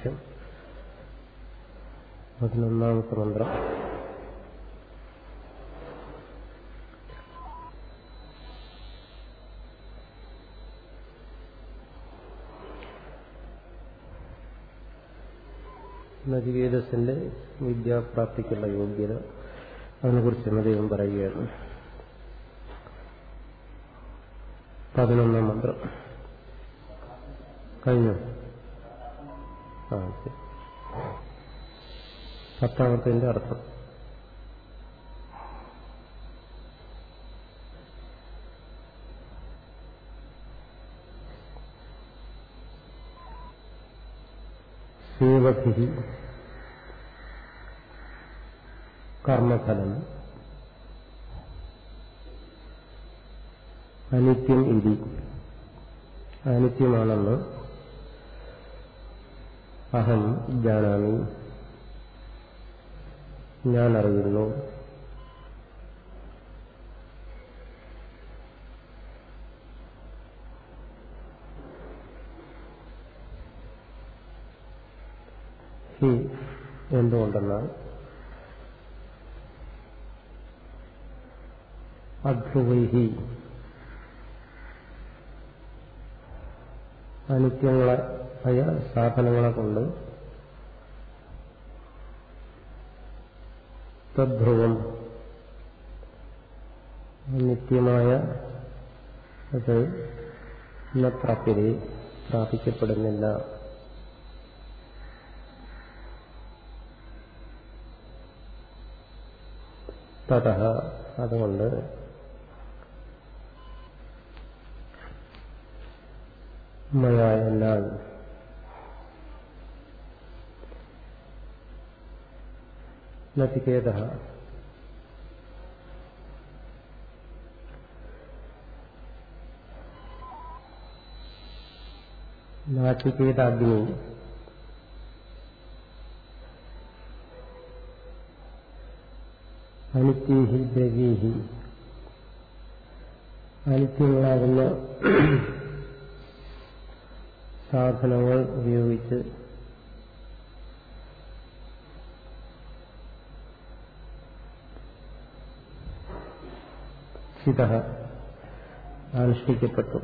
ഭാഷ്യം പതിനൊന്നാമത്തെ മന്ത്രം. നജിവേദസിന്റെ വിദ്യാപ്രാപ്തിക്കുള്ള യോഗ്യത. അതിനെക്കുറിച്ച് അദ്ദേഹം പറയുകയാണ്. പതിനൊന്നാം മന്ത്രം. കഴിഞ്ഞു? ആ ശരി പത്താമത്തിന്റെ അർത്ഥം. സേവഭി കർമ്മഫലം. അനിത്യം ഇതി. അനിത്യമാണെന്ന് അഹം ജാനാമി ഞാൻ അറിയുന്നു ഹി എന്തുകൊണ്ടെന്നാൽ അധ്രുവൈഹി അനിത്യങ്ങളായ സാധനങ്ങളെ കൊണ്ട് തദ്ധ്രുവം നിത്യമായ അത് പ്രാപ്യത പ്രാപിക്കപ്പെടുന്നില്ല. തഥ അതുകൊണ്ട് മയായെന്നാൽ നചികേത നാചികേതാഗ്നി അനിത്യഹി ദ്രവ്യേഹി അനിത്യങ്ങളാകുന്ന സാധനങ്ങൾ ഉപയോഗിച്ച് ചിത അനുഷ്ഠിക്കപ്പെട്ടു.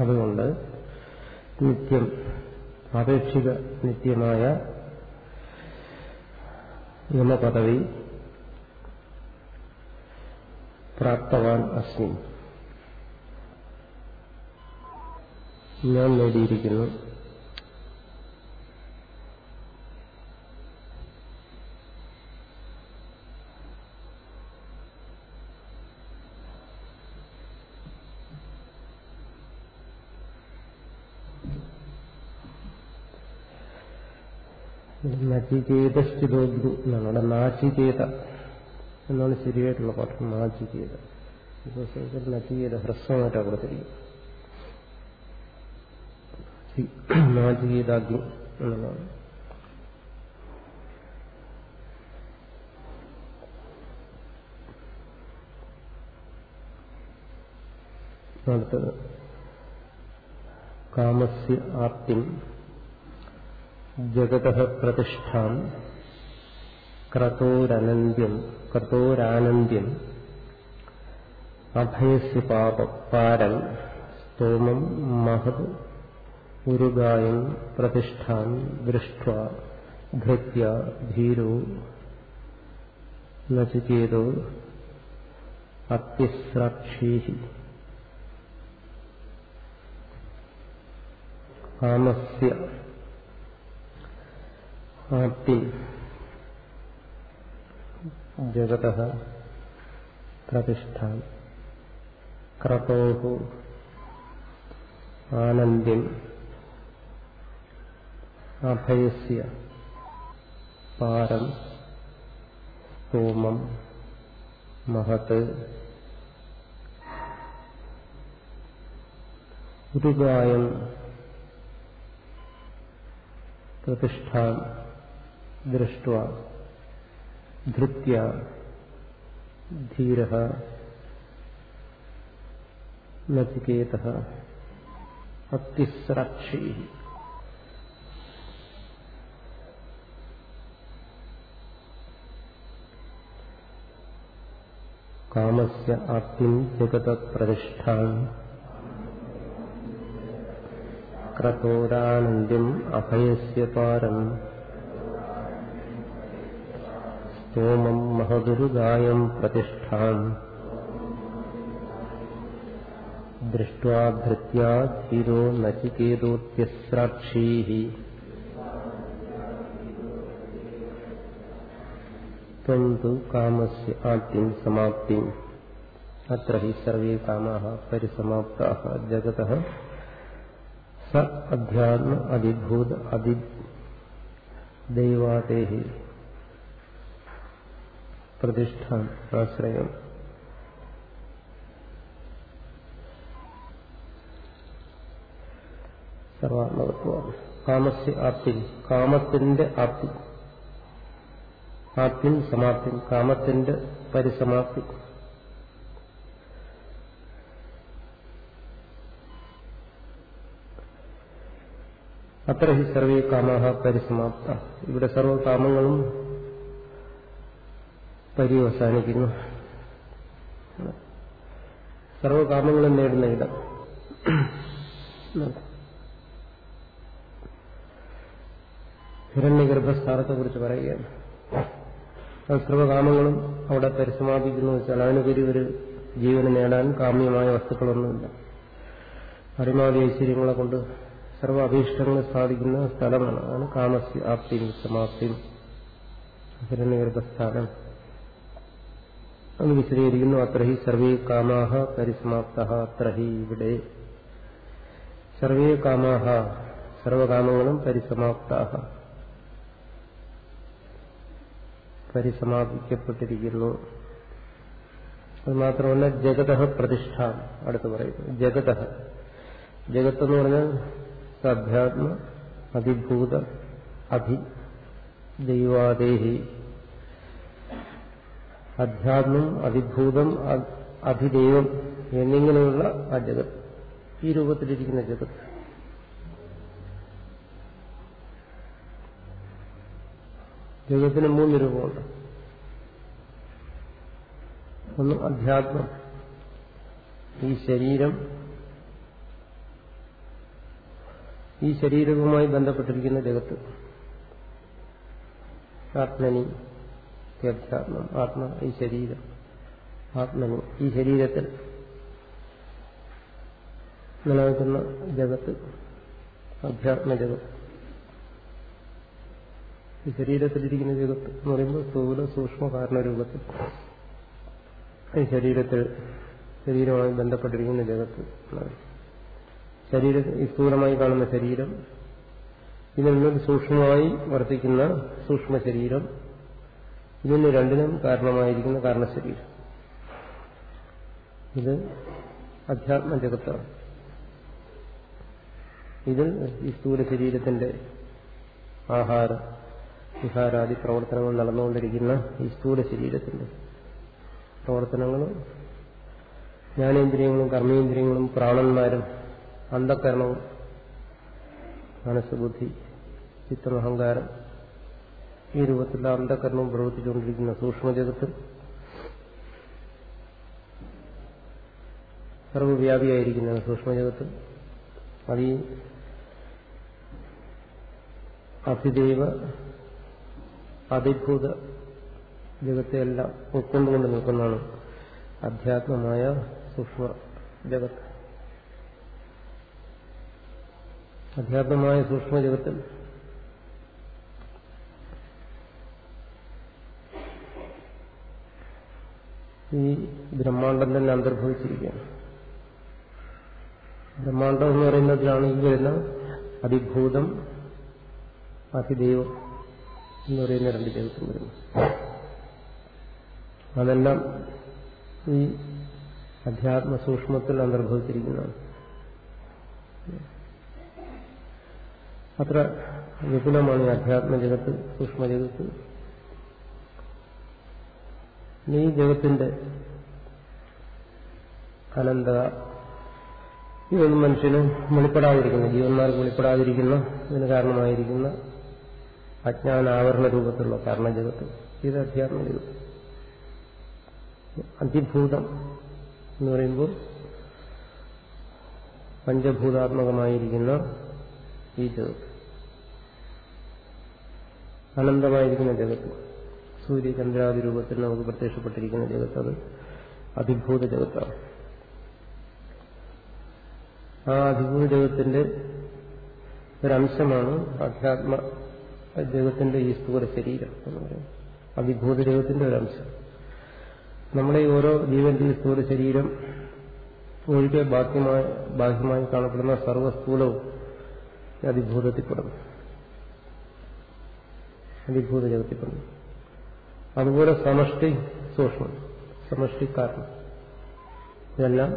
അതുകൊണ്ട് നിത്യം ആപേക്ഷിക നിത്യമായ യമപദവി പ്രാപ്തവാൻ അസ്മി ഞാൻ നേടിയിരിക്കുന്നു. നചികേതശ്ചിതോഗ്നി എന്നാണ് അവിടെ നാചികേത എന്നാണ് ശരിയായിട്ടുള്ള പാഠം നാചികേത ഹ്രസ്വമായിട്ട് അവിടെ ഹ്രസ്വമായിട്ടാണ് കൊടുത്തിരിക്കും നാചികേതാഗ്നി എന്നുള്ളതാണ് അടുത്തത്. കാമസ്യ ആപ്തിം ജഗത പ്രതിഷ്ഠാം ക്രതോരനന്ത്യം ക്രതോരാനന്ത്യം അഭയസ്യ പാപ പാരം സ്തോമം മഹത് ഉരുഗായം പ്രതിഷ്ഠാൻ ദൃഷ്ട ധൃത്യ ധീരോ നചികേതോ അത്യസ്രാക്ഷീ കാമസ്യ ആപ്തി ജഗത പ്രതിഷ്ഠാൻ ക്രതോ ആനന്ദ്യം അഭയസ്യ. പാരം ഹോമം മഹത്. ഉരുഗായം പ്രതിഷ്ഠ ദൃഷ്ട ധൃത്യ ധീര. നചികേത. അത്യസ്രാക്ഷി കാമസ്യ ആത്മം ജഗത പ്രതിഷ്ഠാൻ ക്രതോരാനന്ദ്യം അഭയസ്യ പാരം स्तोमम् महदुरुगायम् प्रतिष्ठाम् दृष्ट्वा धृत्या धीरो नचिकेतोऽत्यस्राक्षीः ത്വന്തു കാമസ് ആദ്യം സമാപ്തി അത്ര ഹി സർവേ കാമാ പരിസമാപ്ത ജഗത സ അധ്യാത്മ അതിഭൂത അതി ദൈവാതേ പ്രതിഷ്ഠ ആശ്രയം സർവാത്മകത്വമാണ് കാമസ്യ ആപ്തി കാമത്തിന്റെ ആപ്തി ആപ്തിൻ സമാപ്തി കാമത്തിന്റെ പരിസമാപ്തി. അത്ര ഹി സർവേ കാമാഹ പരിസമാപ്ത. ഇവിടെ സർവകാമങ്ങളും പര്യവസാനിക്കുന്നു. സർവകാമങ്ങളും നേടുന്ന ഇടം. ഹിരണ്യഗർഭസ്ഥാനത്തെ കുറിച്ച് പറയുകയാണ്. സർവകാമങ്ങളും അവിടെ പരിസമാപിക്കുന്നു വെച്ചാൽ അതിനുപരി ഒരു ജീവന് നേടാൻ കാമ്യമായ വസ്തുക്കളൊന്നുമില്ല. പരമാവധി ഐശ്വര്യങ്ങളെ കൊണ്ട് സർവ അഭീഷ്ടങ്ങൾ സാധിക്കുന്ന സ്ഥലമാണ്. അതാണ് കാമസ്യ ആപ്തിയും സമാപ്തിയും ഹിരണ്യഗർഭസ്ഥാനം അത് വിശദീകരിക്കുന്നു അത്ര ഹി സർവേ കാമാഹ പരിസമാപ്ത അത്രഹി ഇവിടെ. സർവേ കാമാഹ സർവകാമങ്ങളും പരിസമാപ്ത പരിസമാപിക്കപ്പെട്ടിരിക്കുന്നു. അത് മാത്രമല്ല ജഗത പ്രതിഷ്ഠ അടുത്ത് പറയുന്നു. ജഗത. ജഗത്ത് എന്ന് പറഞ്ഞാൽ സഭ്യാത്മ അതിഭൂത അഭി ദൈവാദേഹി. അധ്യാത്മം അതിഭൂതം അധിദൈവം എന്നിങ്ങനെയുള്ള ആ ജഗത്ത് ഈ രൂപത്തിലിരിക്കുന്ന ജഗത്ത് ജഗത്തിന് മൂന്ന് രൂപമുണ്ട് ഒന്ന് അധ്യാത്മം. ഈ ശരീരം ഈ ശരീരവുമായി ബന്ധപ്പെട്ടിരിക്കുന്ന ജഗത്ത്. ആത്മനി അധ്യാത്മം ആത്മ ഈ ശരീരം ആത്മനി ഈ ശരീരത്തിൽ നിലനിൽക്കുന്ന ജഗത്ത് അധ്യാത്മ ജഗത്ത്. ഈ ശരീരത്തിലിരിക്കുന്ന ജഗത്ത് എന്ന് പറയുമ്പോൾ സ്ഥൂല സൂക്ഷ്മ കാരണരൂപത്തിൽ ഈ ശരീരത്തിൽ ശരീരവുമായി ബന്ധപ്പെട്ടിരിക്കുന്ന ജഗത്ത് ശരീര ഈ സ്ഥൂലമായി കാണുന്ന ശരീരം ഇതിൽ നിന്ന് സൂക്ഷ്മമായി വർത്തിക്കുന്ന സൂക്ഷ്മ ശരീരം ഇതിന് രണ്ടിനും കാരണമായിരിക്കുന്ന കാരണശരീരം ഇത് അധ്യാത്മ ജഗത്താണ്. ഇതിൽ ഈ സ്ഥൂല ശരീരത്തിന്റെ ആഹാര വിഹാരാദി പ്രവർത്തനങ്ങൾ നടന്നുകൊണ്ടിരിക്കുന്ന ഈ സ്ഥൂല ശരീരത്തിന്റെ പ്രവർത്തനങ്ങളും ജ്ഞാനേന്ദ്രിയങ്ങളും കർമ്മേന്ദ്രിയങ്ങളും പ്രാണന്മാരും അന്ധകരണവും മനസ്സുബുദ്ധി ചിത്തമഹങ്കാരം ഈ രൂപത്തിലുള്ള അന്ധകരണവും പ്രവർത്തിച്ചുകൊണ്ടിരിക്കുന്ന സൂക്ഷ്മജഗത്ത് സർവവ്യാപിയായിരിക്കുന്ന സൂക്ഷ്മജഗത്ത്. അത് ഈ അതിദൈവ അതിഭൂത ജഗത്തെയെല്ലാം ഉൾക്കൊണ്ടുകൊണ്ട് നിൽക്കുന്നതാണ് അധ്യാത്മമായ സൂക്ഷ്മ ജഗത്ത്. അധ്യാത്മമായ സൂക്ഷ്മ ജഗത്തിൽ ഈ ബ്രഹ്മാണ്ടം തന്നെ അന്തർഭവിച്ചിരിക്കുകയാണ്. ബ്രഹ്മാണ്ടം എന്ന് പറയുന്നതിലാണ് ഈ വരുന്ന അതിഭൂതം അതിദൈവം. എന്ന് പറയുന്ന രണ്ട് ജഗത്തും വരുന്നു. അതെല്ലാം ഈ അധ്യാത്മ സൂക്ഷ്മത്തിൽ അന്തർഭവിച്ചിരിക്കുന്നതാണ്. അത്ര വിപുലമാണ് ഈ അധ്യാത്മ ജഗത്ത് സൂക്ഷ്മ ജഗത്ത് ഈ ജഗത്തിന്റെ അനന്തത. ഇതൊന്നും മനുഷ്യന് വെളിപ്പെടാതിരിക്കുന്ന ജീവന്മാർക്ക് വെളിപ്പെടാതിരിക്കുന്ന ഇതിന് കാരണമായിരിക്കുന്ന അജ്ഞാനാവരണ രൂപത്തിലുള്ള കാരണജഗത്ത് ഇത് അധ്യാത്മ ജഗത്ത്. അതിഭൂതം എന്ന് പറയുമ്പോൾ പഞ്ചഭൂതാത്മകമായിരിക്കുന്ന ഈ ജഗത്ത്. അനന്തമായിരിക്കുന്ന ജഗത്ത്. സൂര്യചന്ദ്രാദി രൂപത്തിൽ നമുക്ക് പ്രത്യക്ഷപ്പെട്ടിരിക്കുന്ന ജഗത്ത് അത് അതിഭൂത ജഗത്താണ്. ആ അതിഭൂത ജഗത്തിന്റെ ഒരംശമാണ് അധ്യാത്മ ജഗത്തിന്റെ ഈ സ്ഥൂല ശരീരം എന്ന് പറയുന്നത്. അവിഭൂത ജഗത്തിന്റെ ഒരംശം നമ്മുടെ ഈ ഓരോ ജീവന്റെ ഈ സ്ഥൂല ശരീരം ഒഴികെ ബാഹ്യമായി ബാഹ്യമായി കാണപ്പെടുന്ന സർവസ്ഥൂലവും അതിഭൂതത്തിൽപ്പെടുന്നു അതിഭൂത ജഗത്തിൽപ്പെടുന്നു. അതുപോലെ സമഷ്ടി സൂക്ഷ്മം സമഷ്ടി കാരണം ഇതെല്ലാം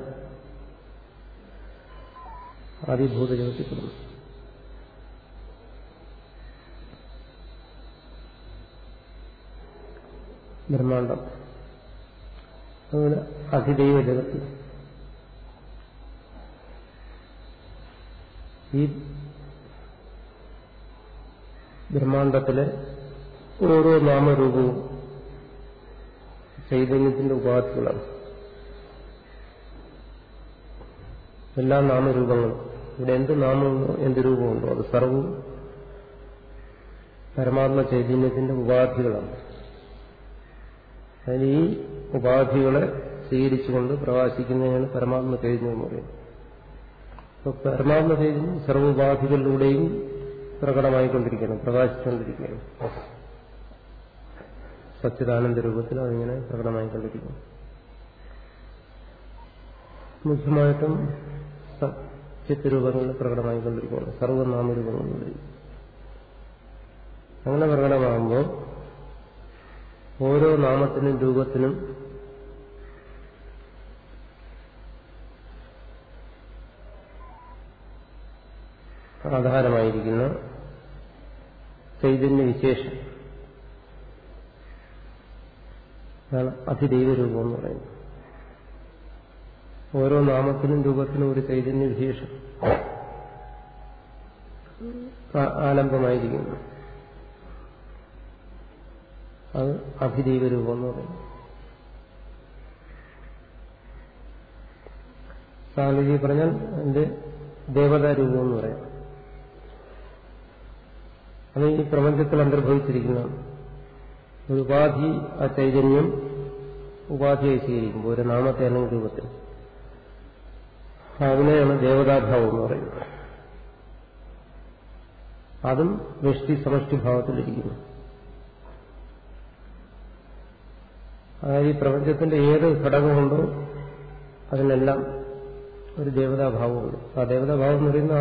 അതിഭൂത ജഗത്തിൽപ്പെടുന്നു. ബ്രഹ്മാണ്ടം അതുപോലെ അതിദൈവ ജഗത്ത്. ഈ ബ്രഹ്മാണ്ടത്തിലെ ഓരോ നാമരൂപവും ചൈതന്യത്തിന്റെ ഉപാധികളാണ്. എല്ലാ നാമരൂപങ്ങളും. ഇവിടെ എന്ത് നാമമുണ്ടോ എന്ത് രൂപമുണ്ടോ അത് സർവവും പരമാത്മ ചൈതന്യത്തിന്റെ ഉപാധികളാണ്. അതിന് ഈ ഉപാധികളെ സ്വീകരിച്ചുകൊണ്ട് പ്രകാശിക്കുന്നതിനാണ് പരമാത്മ തേജ്ഞ എന്ന് പറയുന്നത്. അപ്പൊ പരമാത്മ ചൈതന്യം സർവോപാധികളിലൂടെയും പ്രകടമായിക്കൊണ്ടിരിക്കുകയാണ് പ്രകാശിച്ചുകൊണ്ടിരിക്കുകയാണ് സച്ചിദാനന്ദ രൂപത്തിൽ അതിങ്ങനെ പ്രകടമായിക്കൊണ്ടിരിക്കുന്നു. മുഖ്യമായിട്ടും ചിത്രരൂപങ്ങളിൽ പ്രകടമായിക്കൊണ്ടിരിക്കുകയാണ് സർവനാമരൂപങ്ങളിൽ അങ്ങനെ പ്രകടമാകുമ്പോൾ ഓരോ നാമത്തിനും രൂപത്തിനും ആധാരമായിരിക്കുന്ന ചൈതന്യ വിശേഷം. അതാണ് അതിദൈവരൂപം എന്ന് പറയുന്നത്. ഓരോ നാമത്തിനും രൂപത്തിനും ഒരു ചൈതന്യ വിശേഷം ആലംബമായിരിക്കുന്നു. അത് അഭിദൈവരൂപം എന്ന് പറയുന്നു സാലിജി പറഞ്ഞാൽ അതിന്റെ ദേവതാരൂപം എന്ന് പറയാം. അത് ഈ പ്രപഞ്ചത്തിൽ അന്തർഭവിച്ചിരിക്കുന്ന ഒരു ഉപാധി ആ ചൈതന്യം ഉപാധിയായി സ്വീകരിക്കുമ്പോൾ ഒരു നാമത്തെ അല്ലെങ്കിൽ രൂപത്തിൽ അതിനെയാണ് ദേവതാഭാവം എന്ന് പറയുന്നത്. അതും വ്യഷ്ടി സമഷ്ടി അതായത് ഈ പ്രപഞ്ചത്തിന്റെ ഏത് ഘടകമുണ്ടോ അതിനെല്ലാം ഒരു ദേവതാഭാവമുണ്ട്. ആ ദേവതാഭാവം എന്ന് പറയുന്ന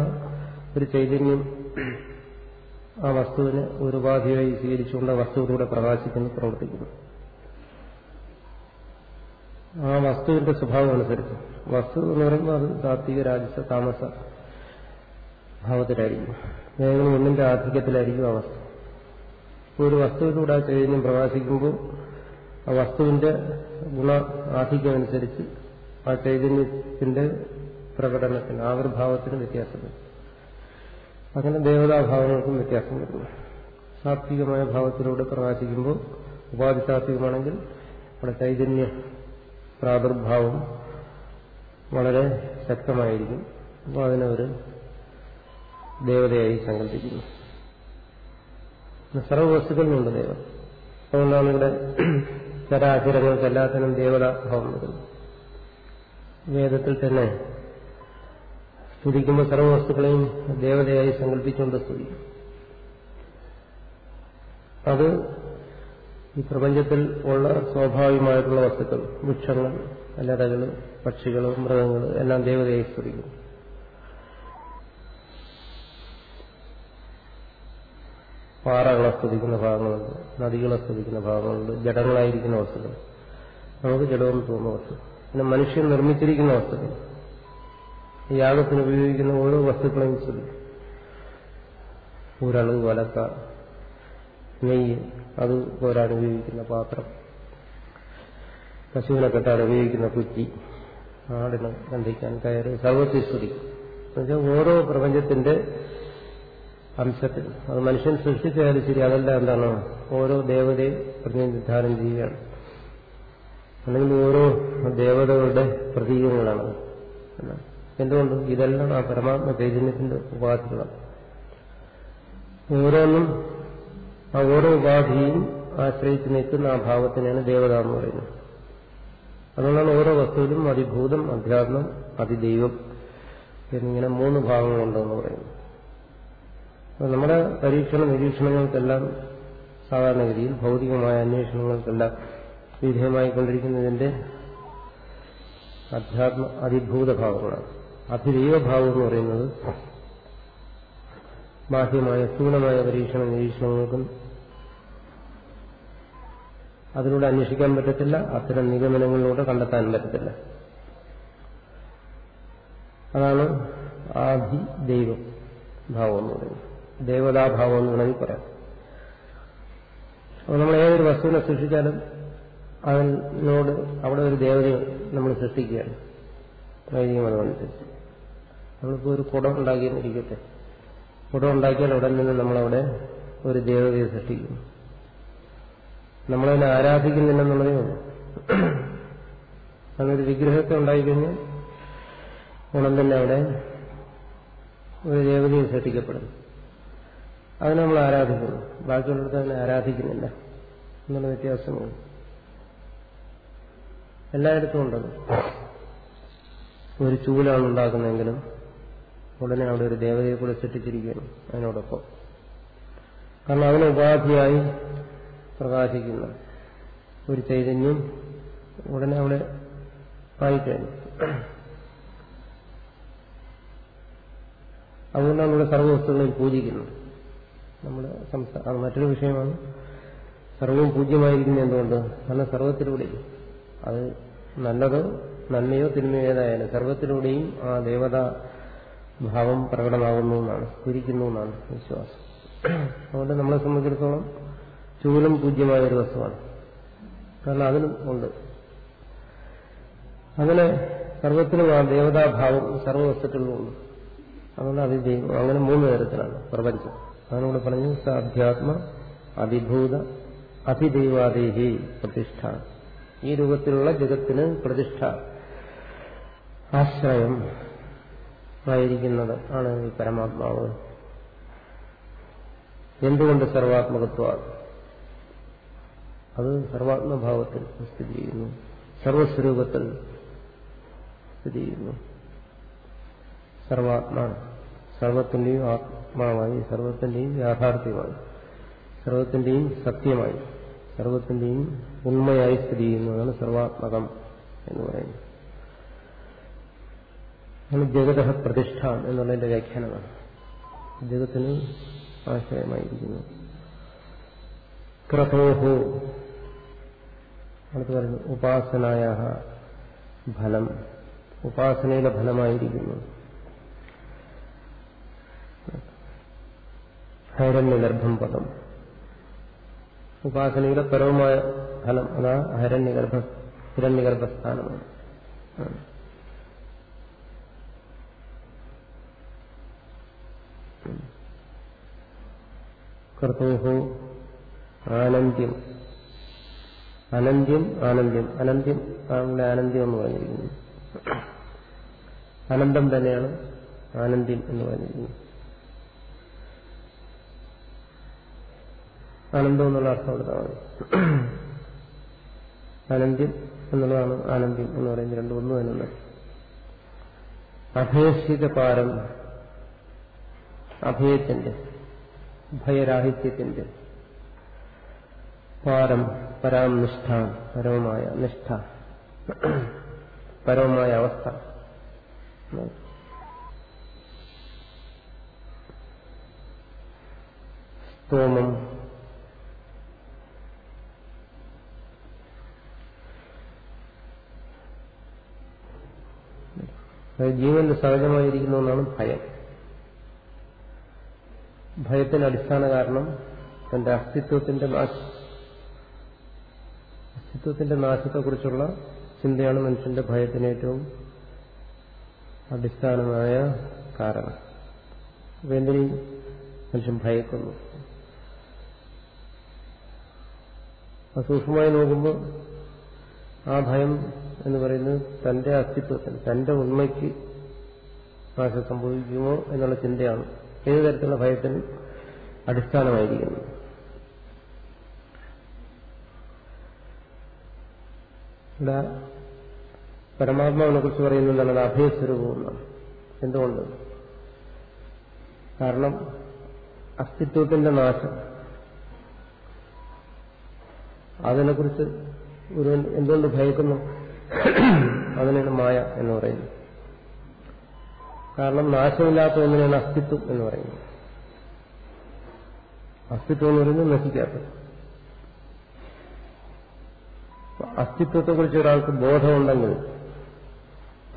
ഒരു ചൈതന്യം ആ വസ്തുവിന് ഒരു ഉപാധിയായി സ്വീകരിച്ചുകൊണ്ട് വസ്തുവിലൂടെ പ്രകാശിക്കുന്നു പ്രവർത്തിക്കുന്നു. ആ വസ്തുവിന്റെ സ്വഭാവം അനുസരിച്ച്. വസ്തു എന്ന് പറയുമ്പോൾ അത് സാത്വിക രാജസ താമസ ഭാവത്തിലായിരിക്കും. ഏതെങ്കിലും ഒന്നിന്റെ ആധിക്യത്തിലായിരിക്കും ആ വസ്തു. ഒരു വസ്തുവിലൂടെ ആ ചൈതന്യം പ്രകാശിക്കുമ്പോൾ ആ വസ്തുവിന്റെ ഗുണ ആധിക്യമനുസരിച്ച് ആ ചൈതന്യത്തിന്റെ പ്രകടനത്തിന് ആവിർഭാവത്തിന് വ്യത്യാസം വരും അങ്ങനെ ദേവതാഭാവങ്ങൾക്കും വ്യത്യാസം വരുന്നു. സാത്വികമായ ഭാവത്തിലൂടെ പ്രകാശിക്കുമ്പോൾ ഉപാധി സാത്വികമാണെങ്കിൽ അവിടെ ചൈതന്യ പ്രാദുർഭാവം വളരെ ശക്തമായിരിക്കും. അപ്പോൾ അതിനെ ഒരു ദേവതയായി സങ്കല്പിക്കുന്നു. സർവവസ്തുക്കളിലുണ്ട് ദേവം അതുകൊണ്ടാണ് ഇവിടെ ചരാചരങ്ങൾക്ക് എല്ലാത്തിനും ദേവതാഭാവം വരുന്നു. വേദത്തിൽ തന്നെ സ്തുതിക്കുമ്പോൾ സർവവസ്തുക്കളെയും ദേവതയായി സങ്കല്പിച്ചുകൊണ്ട് സ്തുതിക്കും. അത് ഈ പ്രപഞ്ചത്തിൽ ഉള്ള സ്വാഭാവികമായിട്ടുള്ള വസ്തുക്കൾ വൃക്ഷങ്ങൾ ലതകൾ പക്ഷികൾ മൃഗങ്ങൾ എല്ലാം ദേവതയായി സ്തുതിക്കും പാറകളെ സ്തുതിക്കുന്ന ഭാഗങ്ങളുണ്ട് നദികളെ സ്തുതിക്കുന്ന ഭാഗങ്ങളുണ്ട് ജഡങ്ങളായിരിക്കുന്ന വസ്തുക്കൾ നമുക്ക് ജഡമെന്ന് തോന്നുന്ന വസ്തു പിന്നെ മനുഷ്യൻ നിർമ്മിച്ചിരിക്കുന്ന വസ്തുക്കൾ യാഗത്തിന് ഉപയോഗിക്കുന്ന ഓരോ വസ്തുക്കളെയും സ്തുതിക്കും. ഊരളവ് വലക്ക നെയ്യ് അത് പോരാൻ ഉപയോഗിക്കുന്ന പാത്രം. പശുവിനെ കെട്ടാൻ ഉപയോഗിക്കുന്ന കുറ്റി ആടിനെ കണ്ടിക്കാൻ കയറ് സർവത്തിൽ സ്തുതിക്കും. എന്നുവെച്ചാൽ ഓരോ പ്രപഞ്ചത്തിന്റെ അംശത്തിൽ. അത് മനുഷ്യൻ സൃഷ്ടിച്ചാലും ശരി അതെല്ലാം എന്താണ്? ഓരോ ദേവതയും പ്രതിനിധാനം ചെയ്യുകയാണ്. അല്ലെങ്കിൽ ഓരോ ദേവതകളുടെ പ്രതീകങ്ങളാണ്. എന്തുകൊണ്ട്? ഇതെല്ലാം ആ പരമാത്മ ചൈതന്യത്തിന്റെ ഉപാധികളാണ്. ഓരോന്നും ആ ഓരോ ഉപാധിയും ആശ്രയിച്ച് നിൽക്കുന്ന ആ ഭാവത്തിനാണ് ദേവത എന്ന് പറയുന്നത്. അതുകൊണ്ടാണ് ഓരോ വസ്തുവിലും അതിഭൂതം അധ്യാത്മം അതിദൈവം എന്നിങ്ങനെ മൂന്ന് ഭാഗങ്ങളുണ്ടെന്ന് പറയുന്നു നമ്മുടെ പരീക്ഷണ നിരീക്ഷണങ്ങൾക്കെല്ലാം സാധാരണഗതിയിൽ ഭൗതികമായ അന്വേഷണങ്ങൾക്കെല്ലാം വിധേയമായിക്കൊണ്ടിരിക്കുന്നതിന്റെ അധ്യാത്മ അതിഭൂത ഭാവങ്ങളാണ് അതിദൈവഭാവം എന്ന് പറയുന്നത് ബാഹ്യമായ സ്ഥൂലമായ പരീക്ഷണ നിരീക്ഷണങ്ങൾക്കും അതിലൂടെ അന്വേഷിക്കാൻ പറ്റത്തില്ല അത്തരം നിഗമനങ്ങളിലൂടെ കണ്ടെത്താൻ പറ്റത്തില്ല. അതാണ് ആദി ദൈവം ഭാവം എന്ന് പറയുന്നത്. ദേവതാഭാവം എന്ന് വേണമെങ്കിൽ പറയാം. അപ്പോൾ നമ്മൾ ഏതൊരു വസ്തുവിനെ സൃഷ്ടിച്ചാലും അതിനോട് അവിടെ ഒരു ദേവതയെ നമ്മൾ സൃഷ്ടിക്കുകയാണ്. വൈദിക മതമനുസരിച്ച് നമ്മളിപ്പോൾ ഒരു കുടം ഉണ്ടാക്കിയെന്നിരിക്കട്ടെ കുടം ഉണ്ടാക്കിയാൽ ഉടൻ തന്നെ നമ്മളവിടെ ഒരു ദേവതയെ സൃഷ്ടിക്കുന്നു. നമ്മളതിനെ ആരാധിക്കുന്നില്ലെന്നുള്ളതേ ഉള്ളൂ. അങ്ങനൊരു വിഗ്രഹത്തെ ഉണ്ടായിക്കഴിഞ്ഞാൽ ഉടൻ തന്നെ അവിടെ ഒരു ദേവതയെ സൃഷ്ടിക്കപ്പെടുന്നു. അതിനെ നമ്മൾ ആരാധിക്കുന്നു. ബാക്കിയുള്ളിടത്ത് അതിനെ ആരാധിക്കുന്നില്ല. എന്നുള്ള വ്യത്യാസമാണ് എല്ലായിടത്തും ഉണ്ടത്. ഒരു ചൂലാണ് ഉണ്ടാക്കുന്നതെങ്കിലും ഉടനെ അവിടെ ഒരു ദേവതയെ കൂടെ സൃഷ്ടിച്ചിരിക്കുകയാണ് അതിനോടൊപ്പം. കാരണം അതിന് ഉപാധിയായി പ്രകാശിക്കുന്ന. ഒരു ചൈതന്യം ഉടനെ അവിടെ പായിക്കഴിഞ്ഞു അതുകൊണ്ടാണ് ഇവിടെ സർവവസ്തുക്കളെയും പൂജിക്കുന്നത്. നമ്മുടെ സംസാരം മറ്റൊരു വിഷയമാണ്. സർവവും പൂജ്യമായിരിക്കുന്നത് എന്തുകൊണ്ട്? കാരണം സർവത്തിലൂടെ അത് നല്ലതോ നന്മയോ തിന്മയോ ഏതായാലും സർവത്തിലൂടെയും ആ ദേവതാ ഭാവം പ്രകടമാകുന്നു എന്നാണ് കുരിക്കുന്നു എന്നാണ് വിശ്വാസം. അതുകൊണ്ട് നമ്മളെ സംബന്ധിച്ചിടത്തോളം ചൂലും പൂജ്യമായ ഒരു വസ്തുവാണ്. കാരണം അതിനും ഉണ്ട്. അങ്ങനെ സർവത്തിലും ആ ദേവതാഭാവം സർവവസ്തുക്കളിലും ഉണ്ട്. അതുകൊണ്ട് അത് അങ്ങനെ മൂന്ന് തരത്തിലാണ് പ്രപഞ്ചം. അതിനോട് പറഞ്ഞു സാധ്യാത്മ അതിഭൂത അതിദൈവാദേഹി പ്രതിഷ്ഠ. ഈ രൂപത്തിലുള്ള ജഗത്തിന് പ്രതിഷ്ഠ ആശ്രയം ആയിരിക്കുന്നത് ആണ് ഈ പരമാത്മാവ്. എന്തുകൊണ്ട് സർവാത്മകത്വ? അത് സർവാത്മഭാവത്തിൽ സ്ഥിതി ചെയ്യുന്നു. സർവസ്വരൂപത്തിൽ സ്ഥിതി ചെയ്യുന്നു. സർവാത്മാ സർവത്തിന്റെയും ആത്മാവായി സർവത്തിന്റെയും യാഥാർത്ഥ്യമായി സർവത്തിന്റെയും സത്യമായി സർവത്തിന്റെയും ഉണ്മയായി സ്ഥിതി ചെയ്യുന്നതാണ് സർവാത്മകം എന്ന് പറയുന്നത്. ആണ് ജഗത പ്രതിഷ്ഠ എന്നുള്ളതിന്റെ വ്യാഖ്യാനമാണ്. ജഗത്തിന് ആശ്രയമായിരിക്കുന്നു ക്രതോഹോ അടുത്ത് പറയുന്നു ഉപാസനായ ഫലം ഉപാസനയുടെ ഫലമായിരിക്കുന്നു. ഹൈരണ്യഗർഭം പദം. ഉപാസനയുടെ പരവുമായ ഫലം അതാ ഹൈരണ്യഗർഭ ഹിരണ്യഗർഭസ്ഥാനമാണ് കർത്തോഹോ ആനന്ദ്യം. അനന്ത്യം ആനന്ദ്യം അനന്ത്യം താങ്കളുടെ ആനന്ദ്യം എന്ന് പറഞ്ഞിരിക്കുന്നു. അനന്തം തന്നെയാണ് ആനന്ദ്യം എന്ന് പറഞ്ഞിരിക്കുന്നത് ആനന്ദം എന്നുള്ള അർത്ഥം എടുത്താണ് അനന്ത്യം എന്നുള്ളതാണ് ആനന്ദ്യം എന്ന് പറയുന്നത് രണ്ടും ഒന്ന് തന്നെ അഭയസ്ഥിത പാരം അഭയത്തിന്റെ ഭയരാഹിത്യത്തിന്റെ പാരം പരാം നിഷ്ഠ പരമമായ നിഷ്ഠ പരമമായ അവസ്ഥ. സ്തോമം ജീവന്റെ സഹജമായിരിക്കുന്ന ഒന്നാണ് ഭയം. ഭയത്തിന് അടിസ്ഥാന കാരണം തന്റെ അസ്തിത്വത്തിന്റെ അസ്തിത്വത്തിന്റെ നാശത്തെക്കുറിച്ചുള്ള ചിന്തയാണ് മനുഷ്യന്റെ ഭയത്തിന് ഏറ്റവും അടിസ്ഥാനമായ കാരണം. അപ്പൊ എന്തിനേയും മനുഷ്യൻ ഭയക്കുന്നു? സൂക്ഷ്മമായി നോക്കുമ്പോൾ ആ ഭയം എന്ന് പറയുന്നത് തന്റെ അസ്തിത്വത്തിന് തന്റെ ഉണ്മയ്ക്ക് നാശം സംഭവിക്കുമോ എന്നുള്ള ചിന്തയാണ്. ഏത് തരത്തിലുള്ള ഭയത്തിന് അടിസ്ഥാനമായിരിക്കുന്നത് പരമാത്മാവിനെ കുറിച്ച് പറയുന്നത് എന്താണ് അഭയസ്വരൂപമെന്നാണ് എന്തുകൊണ്ട്? കാരണം അസ്തിത്വത്തിന്റെ നാശം. അതിനെക്കുറിച്ച് ഒരു എന്തുകൊണ്ട് ഭയക്കുന്നു? അതിനാണ് മായ എന്ന് പറയുന്നത്. കാരണം നാശമില്ലാത്ത ഒന്നിനാണ് അസ്തിത്വം എന്ന് പറയുന്നത്. അസ്തിത്വം എന്ന് പറയുന്നത് നശിക്കാത്തത്. അസ്തിത്വത്തെക്കുറിച്ച് ഒരാൾക്ക് ബോധമുണ്ടെങ്കിൽ